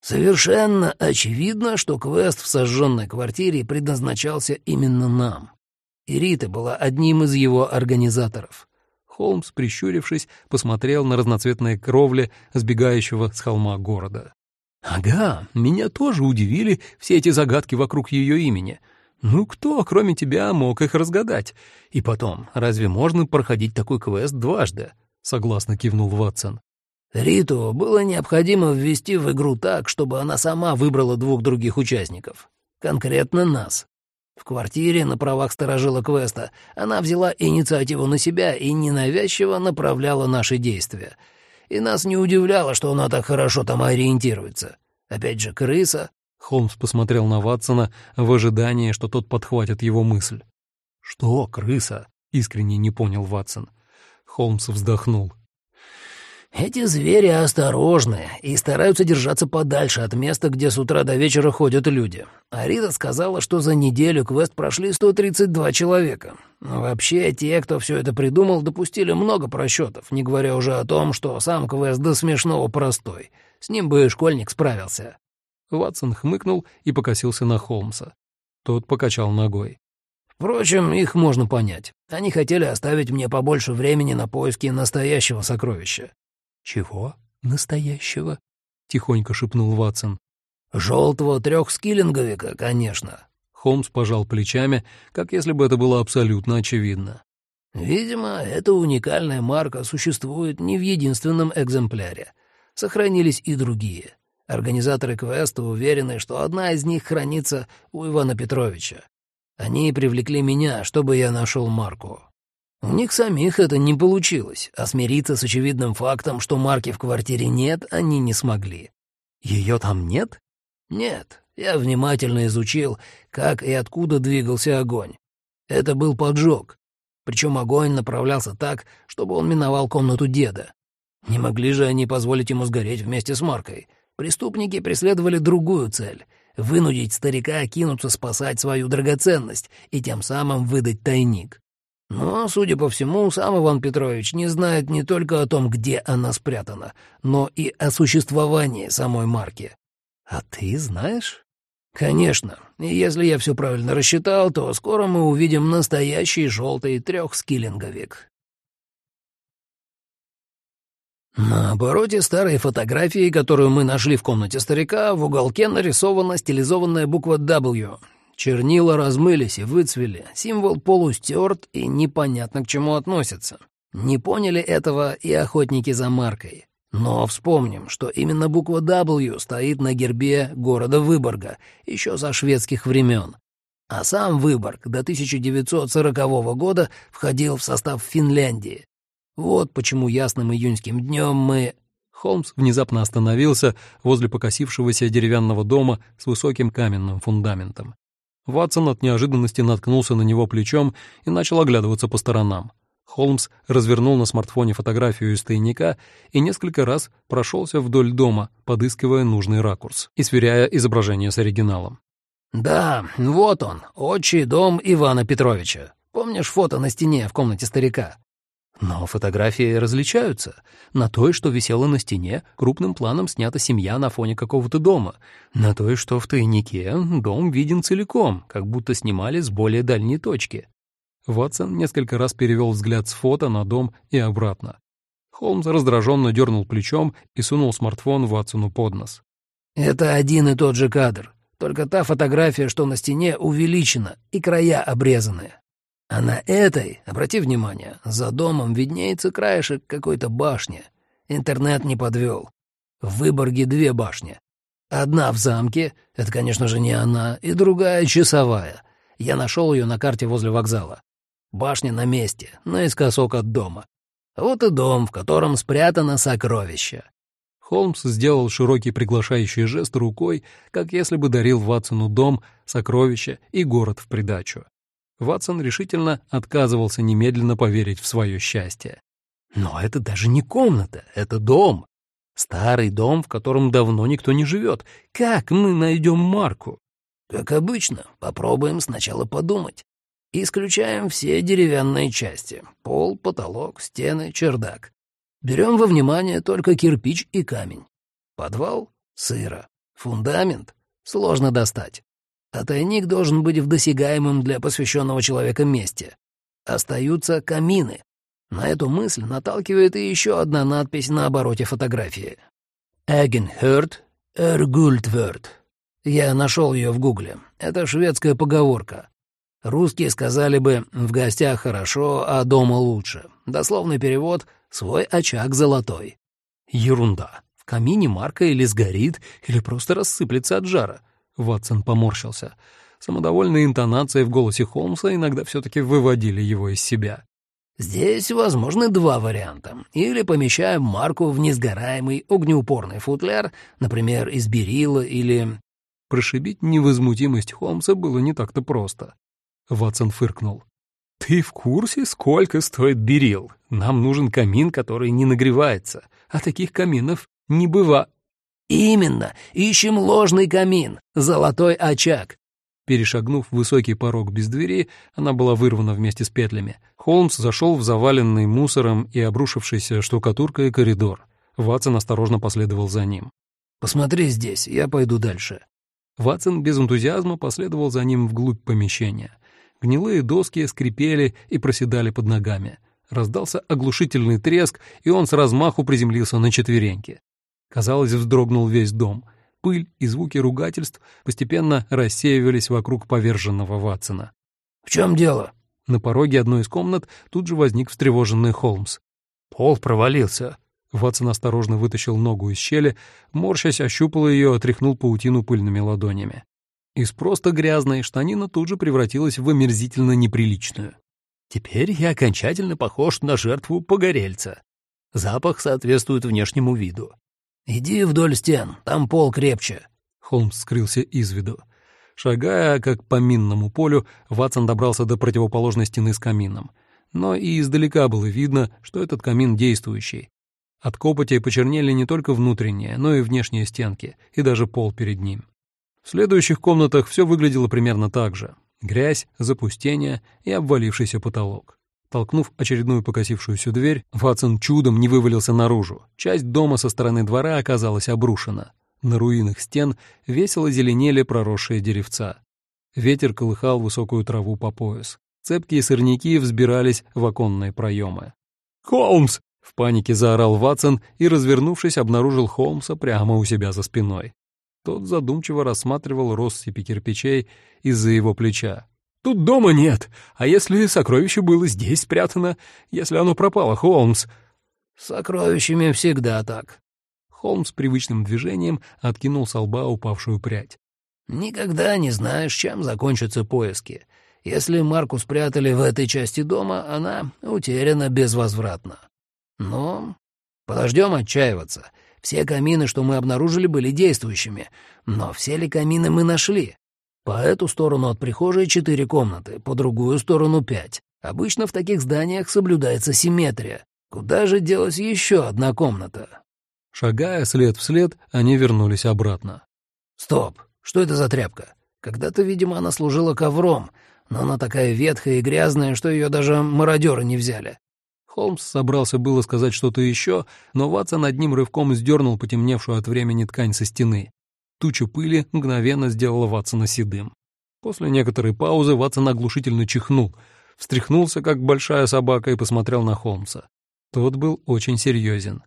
«Совершенно очевидно, что квест в сожженной квартире предназначался именно нам. И Рита была одним из его организаторов». Холмс, прищурившись, посмотрел на разноцветные кровли сбегающего с холма города. «Ага, меня тоже удивили все эти загадки вокруг ее имени», ну кто, кроме тебя, мог их разгадать? И потом, разве можно проходить такой квест дважды? Согласно кивнул Ватсон. Риту было необходимо ввести в игру так, чтобы она сама выбрала двух других участников. Конкретно нас. В квартире на правах сторожила квеста она взяла инициативу на себя и ненавязчиво направляла наши действия. И нас не удивляло, что она так хорошо там ориентируется. Опять же, крыса, Холмс посмотрел на Ватсона в ожидании, что тот подхватит его мысль. «Что, крыса?» — искренне не понял Ватсон. Холмс вздохнул. «Эти звери осторожны и стараются держаться подальше от места, где с утра до вечера ходят люди. Арита сказала, что за неделю квест прошли 132 человека. Вообще, те, кто все это придумал, допустили много просчетов, не говоря уже о том, что сам квест до смешного простой. С ним бы школьник справился. Ватсон хмыкнул и покосился на Холмса. Тот покачал ногой. «Впрочем, их можно понять. Они хотели оставить мне побольше времени на поиски настоящего сокровища». «Чего? Настоящего?» — тихонько шепнул Ватсон. «Желтого трехскиллинговика, конечно». Холмс пожал плечами, как если бы это было абсолютно очевидно. Видимо, эта уникальная марка существует не в единственном экземпляре. Сохранились и другие. Организаторы квеста уверены, что одна из них хранится у Ивана Петровича. Они привлекли меня, чтобы я нашел марку. У них самих это не получилось, а смириться с очевидным фактом, что марки в квартире нет, они не смогли. Ее там нет? Нет. Я внимательно изучил, как и откуда двигался огонь. Это был поджог. Причем огонь направлялся так, чтобы он миновал комнату деда. Не могли же они позволить ему сгореть вместе с Маркой. Преступники преследовали другую цель — вынудить старика кинуться спасать свою драгоценность и тем самым выдать тайник. Но, судя по всему, сам Иван Петрович не знает не только о том, где она спрятана, но и о существовании самой марки. А ты знаешь? Конечно. И если я все правильно рассчитал, то скоро мы увидим настоящий желтый трехскиллинговик. На обороте старой фотографии, которую мы нашли в комнате старика, в уголке нарисована стилизованная буква W. Чернила размылись и выцвели, символ полустерт и непонятно к чему относится. Не поняли этого и охотники за маркой. Но вспомним, что именно буква W стоит на гербе города Выборга еще со шведских времен. А сам Выборг до 1940 года входил в состав Финляндии. Вот почему ясным июньским днем мы... Холмс внезапно остановился возле покосившегося деревянного дома с высоким каменным фундаментом. Ватсон от неожиданности наткнулся на него плечом и начал оглядываться по сторонам. Холмс развернул на смартфоне фотографию из тайника и несколько раз прошелся вдоль дома, подыскивая нужный ракурс и сверяя изображение с оригиналом. «Да, вот он, отчий дом Ивана Петровича. Помнишь фото на стене в комнате старика?» Но фотографии различаются. На той, что висела на стене, крупным планом снята семья на фоне какого-то дома. На той, что в тайнике, дом виден целиком, как будто снимали с более дальней точки. Ватсон несколько раз перевел взгляд с фото на дом и обратно. Холмс раздраженно дернул плечом и сунул смартфон Ватсону под нос. «Это один и тот же кадр, только та фотография, что на стене, увеличена и края обрезаны. А на этой, обрати внимание, за домом виднеется краешек какой-то башни. Интернет не подвел. В Выборге две башни. Одна в замке, это, конечно же, не она, и другая часовая. Я нашел ее на карте возле вокзала. Башня на месте, наискосок от дома. Вот и дом, в котором спрятано сокровище. Холмс сделал широкий приглашающий жест рукой, как если бы дарил Ватсону дом, сокровища и город в придачу. Ватсон решительно отказывался немедленно поверить в свое счастье. «Но это даже не комната, это дом. Старый дом, в котором давно никто не живет. Как мы найдем Марку?» «Как обычно, попробуем сначала подумать. Исключаем все деревянные части — пол, потолок, стены, чердак. Берем во внимание только кирпич и камень. Подвал — сыро. Фундамент — сложно достать а тайник должен быть в досягаемом для посвященного человека месте. Остаются камины. На эту мысль наталкивает и еще одна надпись на обороте фотографии. «Эгенхерт Эргультверт». Я нашел ее в гугле. Это шведская поговорка. Русские сказали бы «в гостях хорошо, а дома лучше». Дословный перевод «свой очаг золотой». Ерунда. В камине марка или сгорит, или просто рассыплется от жара. Ватсон поморщился. Самодовольные интонации в голосе Холмса иногда все-таки выводили его из себя. «Здесь возможны два варианта. Или помещаем марку в несгораемый огнеупорный футляр, например, из берила или...» Прошибить невозмутимость Холмса было не так-то просто. Ватсон фыркнул. «Ты в курсе, сколько стоит берил? Нам нужен камин, который не нагревается, а таких каминов не бывает. «Именно! Ищем ложный камин! Золотой очаг!» Перешагнув высокий порог без двери, она была вырвана вместе с петлями. Холмс зашел в заваленный мусором и обрушившийся штукатуркой коридор. Ватсон осторожно последовал за ним. «Посмотри здесь, я пойду дальше». Ватсон без энтузиазма последовал за ним вглубь помещения. Гнилые доски скрипели и проседали под ногами. Раздался оглушительный треск, и он с размаху приземлился на четвереньки. Казалось, вздрогнул весь дом. Пыль и звуки ругательств постепенно рассеивались вокруг поверженного Ватсона. «В чем дело?» На пороге одной из комнат тут же возник встревоженный Холмс. «Пол провалился». Ватсон осторожно вытащил ногу из щели, морщась, ощупал ее, отряхнул паутину пыльными ладонями. Из просто грязной штанина тут же превратилась в омерзительно неприличную. «Теперь я окончательно похож на жертву погорельца. Запах соответствует внешнему виду». «Иди вдоль стен, там пол крепче». Холмс скрылся из виду. Шагая, как по минному полю, Ватсон добрался до противоположной стены с камином. Но и издалека было видно, что этот камин действующий. От копоти почернели не только внутренние, но и внешние стенки, и даже пол перед ним. В следующих комнатах все выглядело примерно так же. Грязь, запустение и обвалившийся потолок. Толкнув очередную покосившуюся дверь, Ватсон чудом не вывалился наружу. Часть дома со стороны двора оказалась обрушена. На руинах стен весело зеленели проросшие деревца. Ветер колыхал высокую траву по пояс. Цепкие сорняки взбирались в оконные проемы. «Холмс!» — в панике заорал Ватсон и, развернувшись, обнаружил Холмса прямо у себя за спиной. Тот задумчиво рассматривал россыпи кирпичей из-за его плеча. «Тут дома нет, а если сокровище было здесь спрятано, если оно пропало, Холмс?» «С сокровищами всегда так», Холмс привычным движением откинул с лба упавшую прядь. «Никогда не знаешь, чем закончатся поиски. Если Марку спрятали в этой части дома, она утеряна безвозвратно. Но подождем отчаиваться. Все камины, что мы обнаружили, были действующими. Но все ли камины мы нашли? По эту сторону от прихожей четыре комнаты, по другую сторону пять. Обычно в таких зданиях соблюдается симметрия. Куда же делась еще одна комната? Шагая след в след, они вернулись обратно. «Стоп! Что это за тряпка? Когда-то, видимо, она служила ковром, но она такая ветхая и грязная, что ее даже мародеры не взяли». Холмс собрался было сказать что-то еще, но Ватсон одним рывком сдернул потемневшую от времени ткань со стены. Туча пыли мгновенно сделала Ватсона седым. После некоторой паузы Ватсон оглушительно чихнул, встряхнулся, как большая собака, и посмотрел на Холмса. Тот был очень серьезен.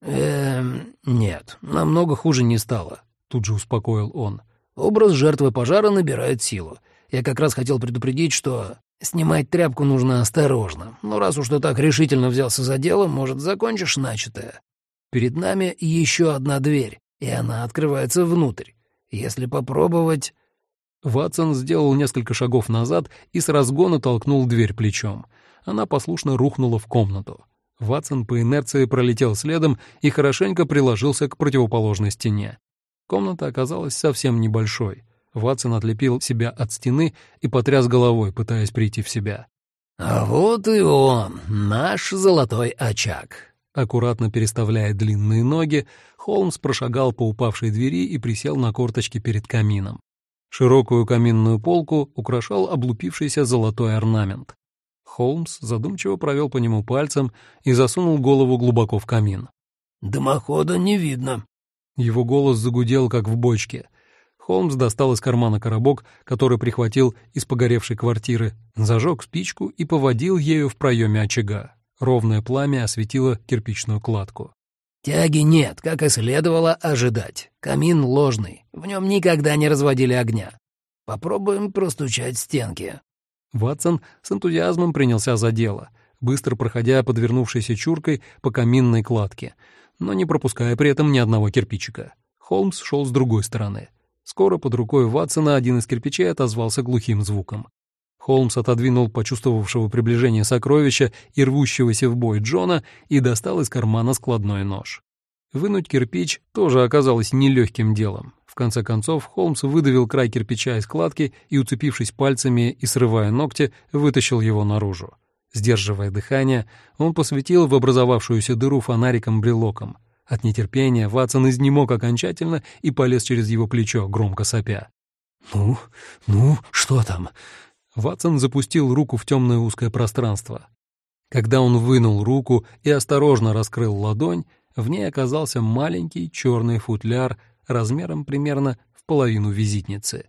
«Эм, нет, намного хуже не стало», — тут же успокоил он. «Образ жертвы пожара набирает силу. Я как раз хотел предупредить, что снимать тряпку нужно осторожно. Но раз уж ты так решительно взялся за дело, может, закончишь начатое. Перед нами еще одна дверь, и она открывается внутрь. Если попробовать...» Ватсон сделал несколько шагов назад и с разгона толкнул дверь плечом. Она послушно рухнула в комнату. Ватсон по инерции пролетел следом и хорошенько приложился к противоположной стене. Комната оказалась совсем небольшой. Ватсон отлепил себя от стены и потряс головой, пытаясь прийти в себя. «А вот и он, наш золотой очаг». Аккуратно переставляя длинные ноги, Холмс прошагал по упавшей двери и присел на корточки перед камином. Широкую каминную полку украшал облупившийся золотой орнамент. Холмс задумчиво провел по нему пальцем и засунул голову глубоко в камин. «Дымохода не видно». Его голос загудел, как в бочке. Холмс достал из кармана коробок, который прихватил из погоревшей квартиры, зажег спичку и поводил ею в проеме очага. Ровное пламя осветило кирпичную кладку. «Тяги нет, как и следовало ожидать. Камин ложный, в нем никогда не разводили огня. Попробуем простучать стенки». Ватсон с энтузиазмом принялся за дело, быстро проходя подвернувшейся чуркой по каминной кладке, но не пропуская при этом ни одного кирпичика. Холмс шел с другой стороны. Скоро под рукой Ватсона один из кирпичей отозвался глухим звуком. Холмс отодвинул почувствовавшего приближение сокровища и рвущегося в бой Джона и достал из кармана складной нож. Вынуть кирпич тоже оказалось нелегким делом. В конце концов, Холмс выдавил край кирпича из кладки и, уцепившись пальцами и срывая ногти, вытащил его наружу. Сдерживая дыхание, он посветил в образовавшуюся дыру фонариком-брелоком. От нетерпения Ватсон изнемог окончательно и полез через его плечо, громко сопя. «Ну, ну, что там?» Ватсон запустил руку в темное узкое пространство. Когда он вынул руку и осторожно раскрыл ладонь, в ней оказался маленький черный футляр размером примерно в половину визитницы.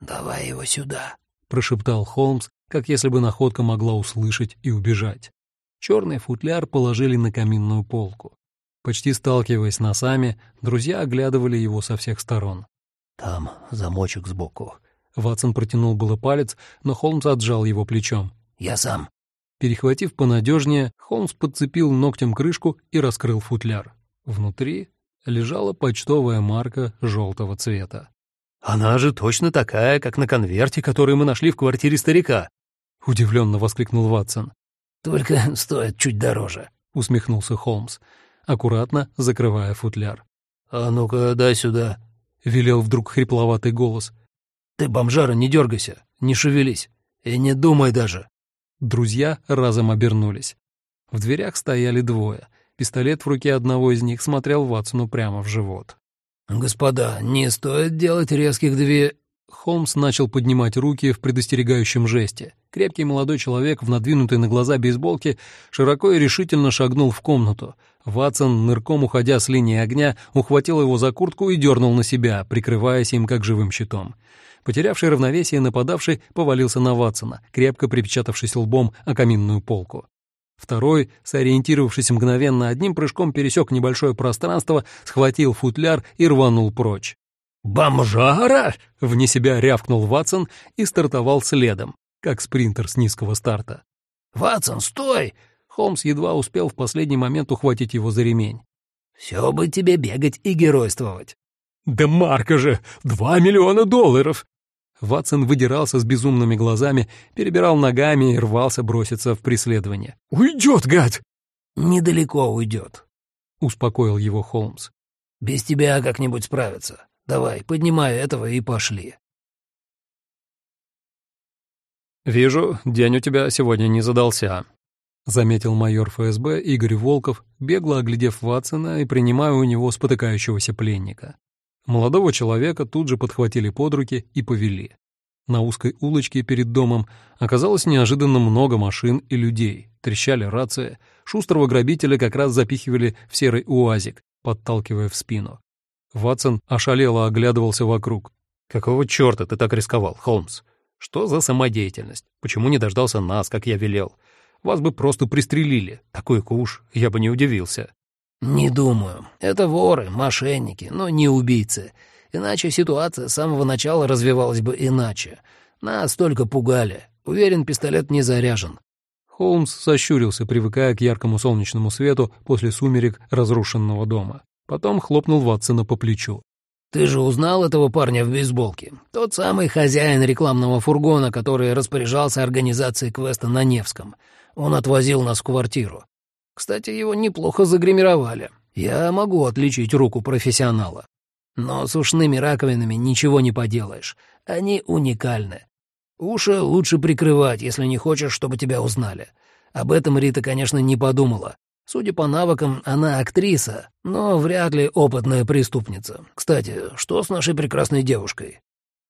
«Давай его сюда», — прошептал Холмс, как если бы находка могла услышать и убежать. Черный футляр положили на каминную полку. Почти сталкиваясь носами, друзья оглядывали его со всех сторон. «Там замочек сбоку». Ватсон протянул было палец, но Холмс отжал его плечом. Я сам». Перехватив понадежнее, Холмс подцепил ногтем крышку и раскрыл футляр. Внутри лежала почтовая марка желтого цвета. «Она же точно такая, как на конверте, который мы нашли в квартире старика!» — удивленно воскликнул Ватсон. «Только стоит чуть дороже», — усмехнулся Холмс, аккуратно закрывая футляр. «А ну-ка, дай сюда», — велел вдруг хрипловатый голос. «Ты, бомжара, не дергайся, не шевелись и не думай даже». Друзья разом обернулись. В дверях стояли двое. Пистолет в руке одного из них смотрел Ватсону прямо в живот. «Господа, не стоит делать резких две...» Холмс начал поднимать руки в предостерегающем жесте. Крепкий молодой человек в надвинутой на глаза бейсболке широко и решительно шагнул в комнату. Ватсон, нырком уходя с линии огня, ухватил его за куртку и дернул на себя, прикрываясь им как живым щитом. Потерявший равновесие нападавший повалился на Ватсона, крепко припечатавшись лбом о каминную полку. Второй, сориентировавшись мгновенно, одним прыжком пересек небольшое пространство, схватил футляр и рванул прочь. «Бомжара!» — вне себя рявкнул Ватсон и стартовал следом, как спринтер с низкого старта. «Ватсон, стой!» Холмс едва успел в последний момент ухватить его за ремень. «Все бы тебе бегать и геройствовать». «Да марка же! Два миллиона долларов!» Ватсон выдирался с безумными глазами, перебирал ногами и рвался броситься в преследование. «Уйдет, гад!» «Недалеко уйдет», — успокоил его Холмс. «Без тебя как-нибудь справиться. Давай, поднимай этого и пошли». «Вижу, день у тебя сегодня не задался», — заметил майор ФСБ Игорь Волков, бегло оглядев Ватсона и принимая у него спотыкающегося пленника. Молодого человека тут же подхватили под руки и повели. На узкой улочке перед домом оказалось неожиданно много машин и людей. Трещали рации. Шустрого грабителя как раз запихивали в серый уазик, подталкивая в спину. Ватсон ошалело оглядывался вокруг. «Какого черта ты так рисковал, Холмс? Что за самодеятельность? Почему не дождался нас, как я велел? Вас бы просто пристрелили. Такой куш, я бы не удивился». «Не думаю. Это воры, мошенники, но не убийцы. Иначе ситуация с самого начала развивалась бы иначе. Нас только пугали. Уверен, пистолет не заряжен». Холмс сощурился, привыкая к яркому солнечному свету после сумерек разрушенного дома. Потом хлопнул Ватсона по плечу. «Ты же узнал этого парня в бейсболке? Тот самый хозяин рекламного фургона, который распоряжался организацией квеста на Невском. Он отвозил нас в квартиру. Кстати, его неплохо загримировали. Я могу отличить руку профессионала. Но с ушными раковинами ничего не поделаешь. Они уникальны. Уши лучше прикрывать, если не хочешь, чтобы тебя узнали. Об этом Рита, конечно, не подумала. Судя по навыкам, она актриса, но вряд ли опытная преступница. Кстати, что с нашей прекрасной девушкой?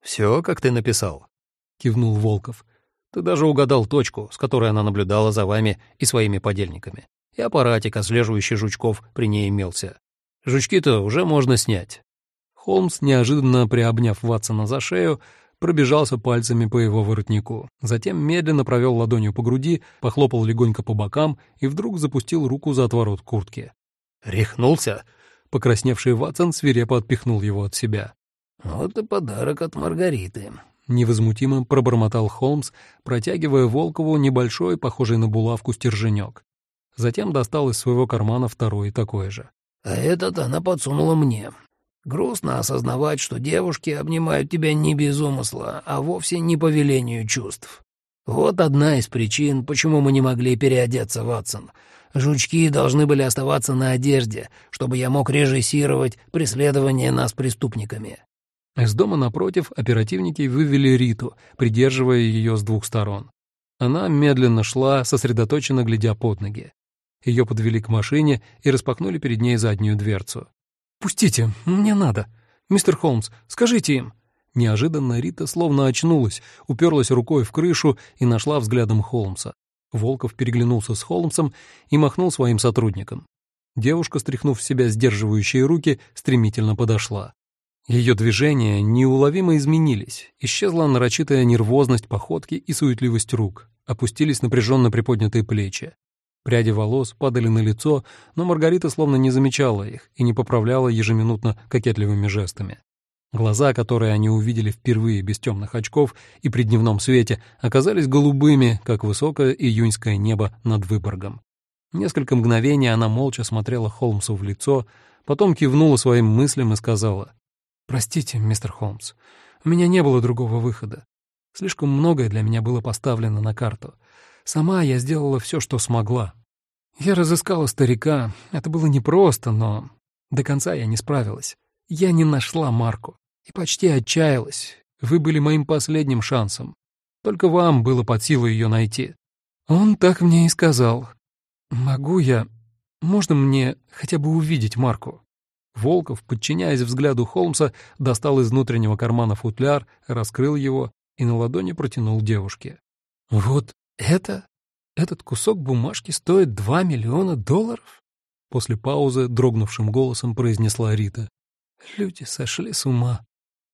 «Все, как ты написал», — кивнул Волков. «Ты даже угадал точку, с которой она наблюдала за вами и своими подельниками и аппаратик, отслеживающий жучков, при ней имелся. Жучки-то уже можно снять. Холмс, неожиданно приобняв Ватсона за шею, пробежался пальцами по его воротнику, затем медленно провел ладонью по груди, похлопал легонько по бокам и вдруг запустил руку за отворот куртки. «Рехнулся?» Покрасневший Ватсон свирепо отпихнул его от себя. «Вот и подарок от Маргариты», — невозмутимо пробормотал Холмс, протягивая Волкову небольшой, похожий на булавку, стерженек. Затем достал из своего кармана второй такой же. «А этот она подсунула мне. Грустно осознавать, что девушки обнимают тебя не без умысла, а вовсе не по велению чувств. Вот одна из причин, почему мы не могли переодеться, Ватсон. Жучки должны были оставаться на одежде, чтобы я мог режиссировать преследование нас преступниками». Из дома напротив оперативники вывели Риту, придерживая ее с двух сторон. Она медленно шла, сосредоточенно глядя под ноги. Ее подвели к машине и распахнули перед ней заднюю дверцу. «Пустите, мне надо. Мистер Холмс, скажите им». Неожиданно Рита словно очнулась, уперлась рукой в крышу и нашла взглядом Холмса. Волков переглянулся с Холмсом и махнул своим сотрудникам. Девушка, стряхнув в себя сдерживающие руки, стремительно подошла. Ее движения неуловимо изменились, исчезла нарочитая нервозность походки и суетливость рук, опустились напряженно приподнятые плечи. Пряди волос падали на лицо, но Маргарита словно не замечала их и не поправляла ежеминутно кокетливыми жестами. Глаза, которые они увидели впервые без темных очков и при дневном свете, оказались голубыми, как высокое июньское небо над Выборгом. Несколько мгновений она молча смотрела Холмсу в лицо, потом кивнула своим мыслям и сказала, «Простите, мистер Холмс, у меня не было другого выхода. Слишком многое для меня было поставлено на карту. Сама я сделала все, что смогла. Я разыскала старика. Это было непросто, но до конца я не справилась. Я не нашла Марку и почти отчаялась. Вы были моим последним шансом. Только вам было под силу ее найти. Он так мне и сказал. Могу я... Можно мне хотя бы увидеть Марку? Волков, подчиняясь взгляду Холмса, достал из внутреннего кармана футляр, раскрыл его и на ладони протянул девушке. «Вот это? Этот кусок бумажки стоит два миллиона долларов?» После паузы дрогнувшим голосом произнесла Рита. «Люди сошли с ума».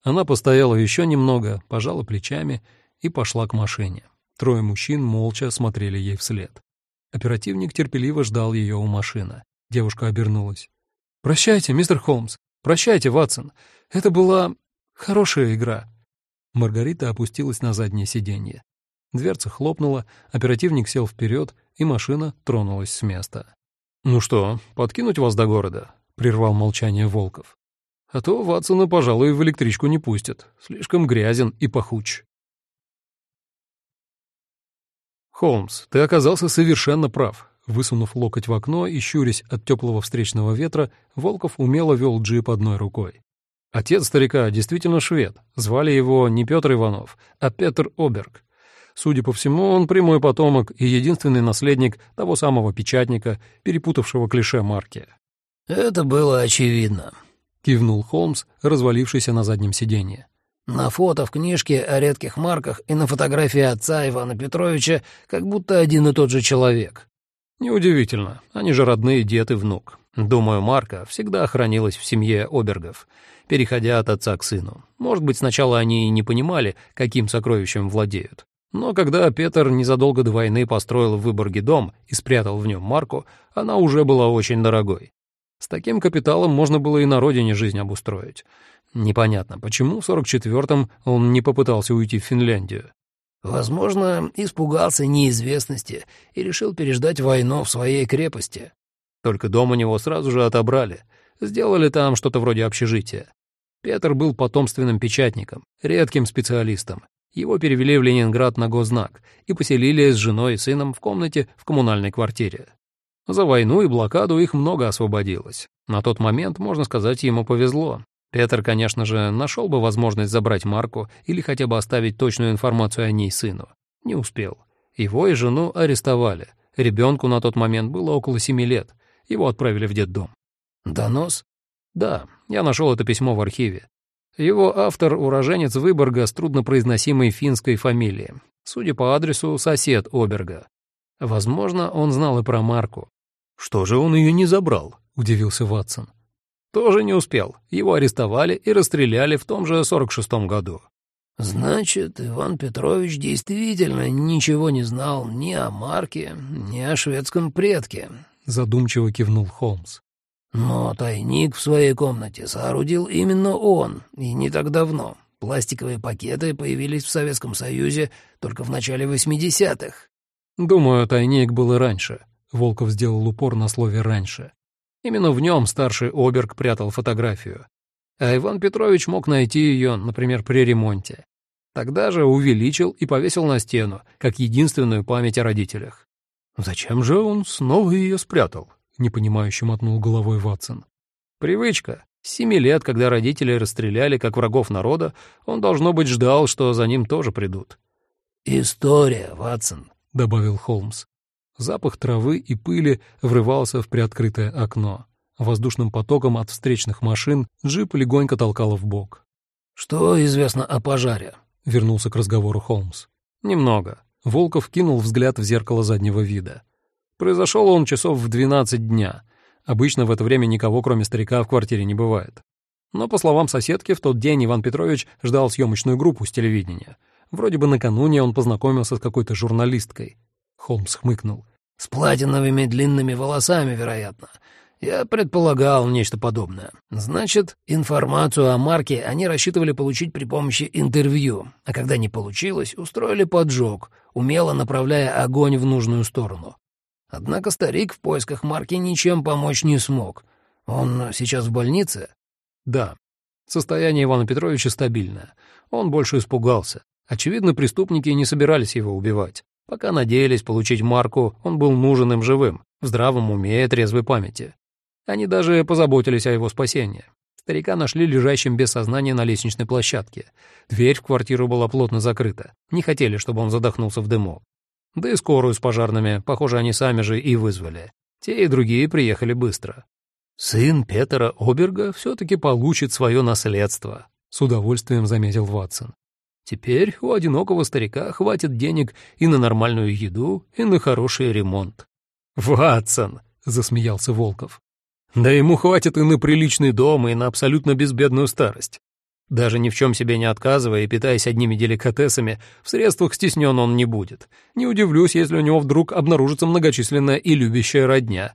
Она постояла еще немного, пожала плечами и пошла к машине. Трое мужчин молча смотрели ей вслед. Оперативник терпеливо ждал ее у машины. Девушка обернулась. «Прощайте, мистер Холмс. Прощайте, Ватсон. Это была хорошая игра». Маргарита опустилась на заднее сиденье. Дверца хлопнула, оперативник сел вперед, и машина тронулась с места. «Ну что, подкинуть вас до города?» — прервал молчание Волков. «А то Ватсона, пожалуй, в электричку не пустят. Слишком грязен и пахуч». «Холмс, ты оказался совершенно прав. Высунув локоть в окно и щурясь от теплого встречного ветра, Волков умело вел джип одной рукой. Отец старика действительно швед. Звали его не Петр Иванов, а Петр Оберг. Судя по всему, он прямой потомок и единственный наследник того самого печатника, перепутавшего клише марки. «Это было очевидно», — кивнул Холмс, развалившийся на заднем сиденье. «На фото в книжке о редких марках и на фотографии отца Ивана Петровича как будто один и тот же человек. Неудивительно, они же родные дед и внук. Думаю, Марка всегда хранилась в семье Обергов, переходя от отца к сыну. Может быть, сначала они и не понимали, каким сокровищем владеют. Но когда Петр незадолго до войны построил в Выборге дом и спрятал в нем Марку, она уже была очень дорогой. С таким капиталом можно было и на родине жизнь обустроить. Непонятно, почему в 44-м он не попытался уйти в Финляндию. Возможно, испугался неизвестности и решил переждать войну в своей крепости. Только дом у него сразу же отобрали. Сделали там что-то вроде общежития. Петр был потомственным печатником, редким специалистом. Его перевели в Ленинград на гознак и поселили с женой и сыном в комнате в коммунальной квартире. За войну и блокаду их много освободилось. На тот момент, можно сказать, ему повезло. Петр, конечно же, нашел бы возможность забрать Марку или хотя бы оставить точную информацию о ней сыну. Не успел. Его и жену арестовали. Ребенку на тот момент было около семи лет. Его отправили в детдом. «Донос?» «Да, я нашел это письмо в архиве. Его автор — уроженец Выборга с труднопроизносимой финской фамилией. Судя по адресу, сосед Оберга. Возможно, он знал и про Марку. «Что же он ее не забрал?» — удивился Ватсон. Тоже не успел. Его арестовали и расстреляли в том же 46-м году. «Значит, Иван Петрович действительно ничего не знал ни о Марке, ни о шведском предке», — задумчиво кивнул Холмс. «Но тайник в своей комнате соорудил именно он, и не так давно. Пластиковые пакеты появились в Советском Союзе только в начале 80-х». «Думаю, тайник был и раньше», — Волков сделал упор на слове «раньше». Именно в нем старший Оберг прятал фотографию. А Иван Петрович мог найти ее, например, при ремонте. Тогда же увеличил и повесил на стену, как единственную память о родителях. «Зачем же он снова ее спрятал?» — непонимающе мотнул головой Ватсон. «Привычка. С семи лет, когда родители расстреляли как врагов народа, он, должно быть, ждал, что за ним тоже придут». «История, Ватсон», — добавил Холмс. Запах травы и пыли врывался в приоткрытое окно. Воздушным потоком от встречных машин джип легонько толкало в бок. «Что известно о пожаре?» — вернулся к разговору Холмс. «Немного». Волков кинул взгляд в зеркало заднего вида. Произошел он часов в двенадцать дня. Обычно в это время никого, кроме старика, в квартире не бывает. Но, по словам соседки, в тот день Иван Петрович ждал съемочную группу с телевидения. Вроде бы накануне он познакомился с какой-то журналисткой. Холмс хмыкнул. «С платиновыми длинными волосами, вероятно. Я предполагал нечто подобное. Значит, информацию о марке они рассчитывали получить при помощи интервью, а когда не получилось, устроили поджог, умело направляя огонь в нужную сторону. Однако старик в поисках марки ничем помочь не смог. Он сейчас в больнице? Да. Состояние Ивана Петровича стабильное. Он больше испугался. Очевидно, преступники не собирались его убивать. Пока надеялись получить марку, он был нужен им живым, в здравом уме и трезвой памяти. Они даже позаботились о его спасении. Старика нашли лежащим без сознания на лестничной площадке. Дверь в квартиру была плотно закрыта. Не хотели, чтобы он задохнулся в дыму. Да и скорую с пожарными, похоже, они сами же и вызвали. Те и другие приехали быстро. «Сын Петера Оберга все-таки получит свое наследство», — с удовольствием заметил Ватсон. «Теперь у одинокого старика хватит денег и на нормальную еду, и на хороший ремонт». «Ватсон!» — засмеялся Волков. Да ему хватит и на приличный дом, и на абсолютно безбедную старость. Даже ни в чем себе не отказывая и питаясь одними деликатесами, в средствах стеснен он не будет. Не удивлюсь, если у него вдруг обнаружится многочисленная и любящая родня.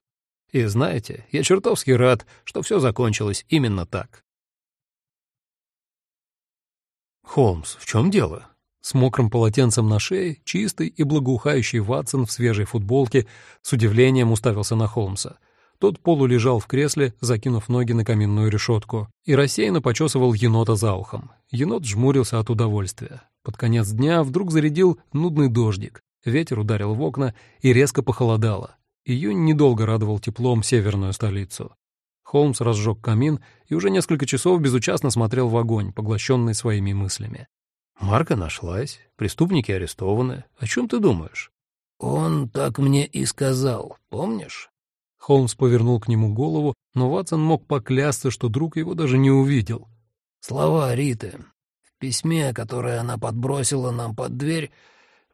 И знаете, я чертовски рад, что все закончилось именно так. «Холмс, в чем дело?» С мокрым полотенцем на шее, чистый и благоухающий Ватсон в свежей футболке с удивлением уставился на Холмса — тот полулежал в кресле, закинув ноги на каминную решетку, и рассеянно почесывал енота за ухом. Енот жмурился от удовольствия. Под конец дня вдруг зарядил нудный дождик. Ветер ударил в окна и резко похолодало. Июнь недолго радовал теплом северную столицу. Холмс разжег камин и уже несколько часов безучастно смотрел в огонь, поглощенный своими мыслями. «Марка нашлась, преступники арестованы. О чем ты думаешь?» «Он так мне и сказал, помнишь?» Холмс повернул к нему голову, но Ватсон мог поклясться, что друг его даже не увидел. «Слова Риты. В письме, которое она подбросила нам под дверь,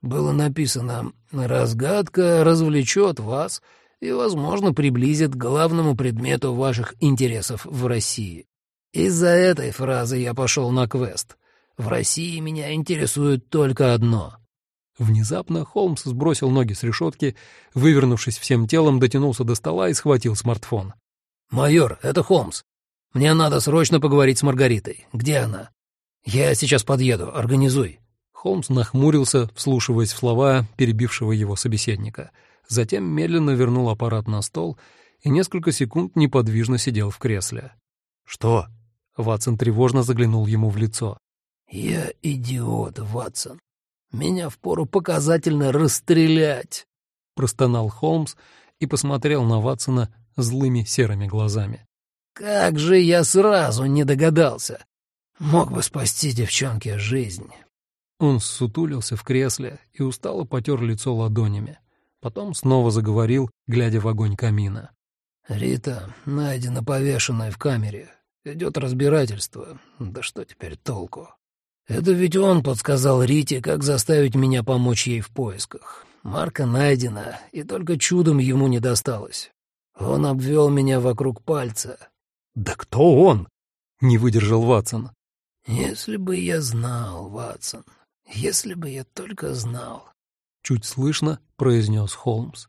было написано «Разгадка развлечет вас и, возможно, приблизит к главному предмету ваших интересов в России». Из-за этой фразы я пошел на квест. В России меня интересует только одно Внезапно Холмс сбросил ноги с решетки, вывернувшись всем телом, дотянулся до стола и схватил смартфон. «Майор, это Холмс. Мне надо срочно поговорить с Маргаритой. Где она? Я сейчас подъеду. Организуй». Холмс нахмурился, вслушиваясь в слова перебившего его собеседника. Затем медленно вернул аппарат на стол и несколько секунд неподвижно сидел в кресле. «Что?» — Ватсон тревожно заглянул ему в лицо. «Я идиот, Ватсон. Меня впору показательно расстрелять!» — простонал Холмс и посмотрел на Ватсона злыми серыми глазами. «Как же я сразу не догадался! Мог бы спасти девчонке жизнь!» Он сутулился в кресле и устало потер лицо ладонями. Потом снова заговорил, глядя в огонь камина. «Рита найдена повешенной в камере. Идет разбирательство. Да что теперь толку?» Это ведь он подсказал Рите, как заставить меня помочь ей в поисках. Марка найдена, и только чудом ему не досталось. Он обвел меня вокруг пальца. «Да кто он?» — не выдержал Ватсон. «Если бы я знал, Ватсон, если бы я только знал», — чуть слышно произнес Холмс.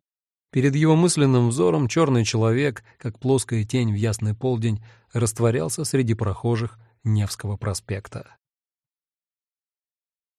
Перед его мысленным взором черный человек, как плоская тень в ясный полдень, растворялся среди прохожих Невского проспекта.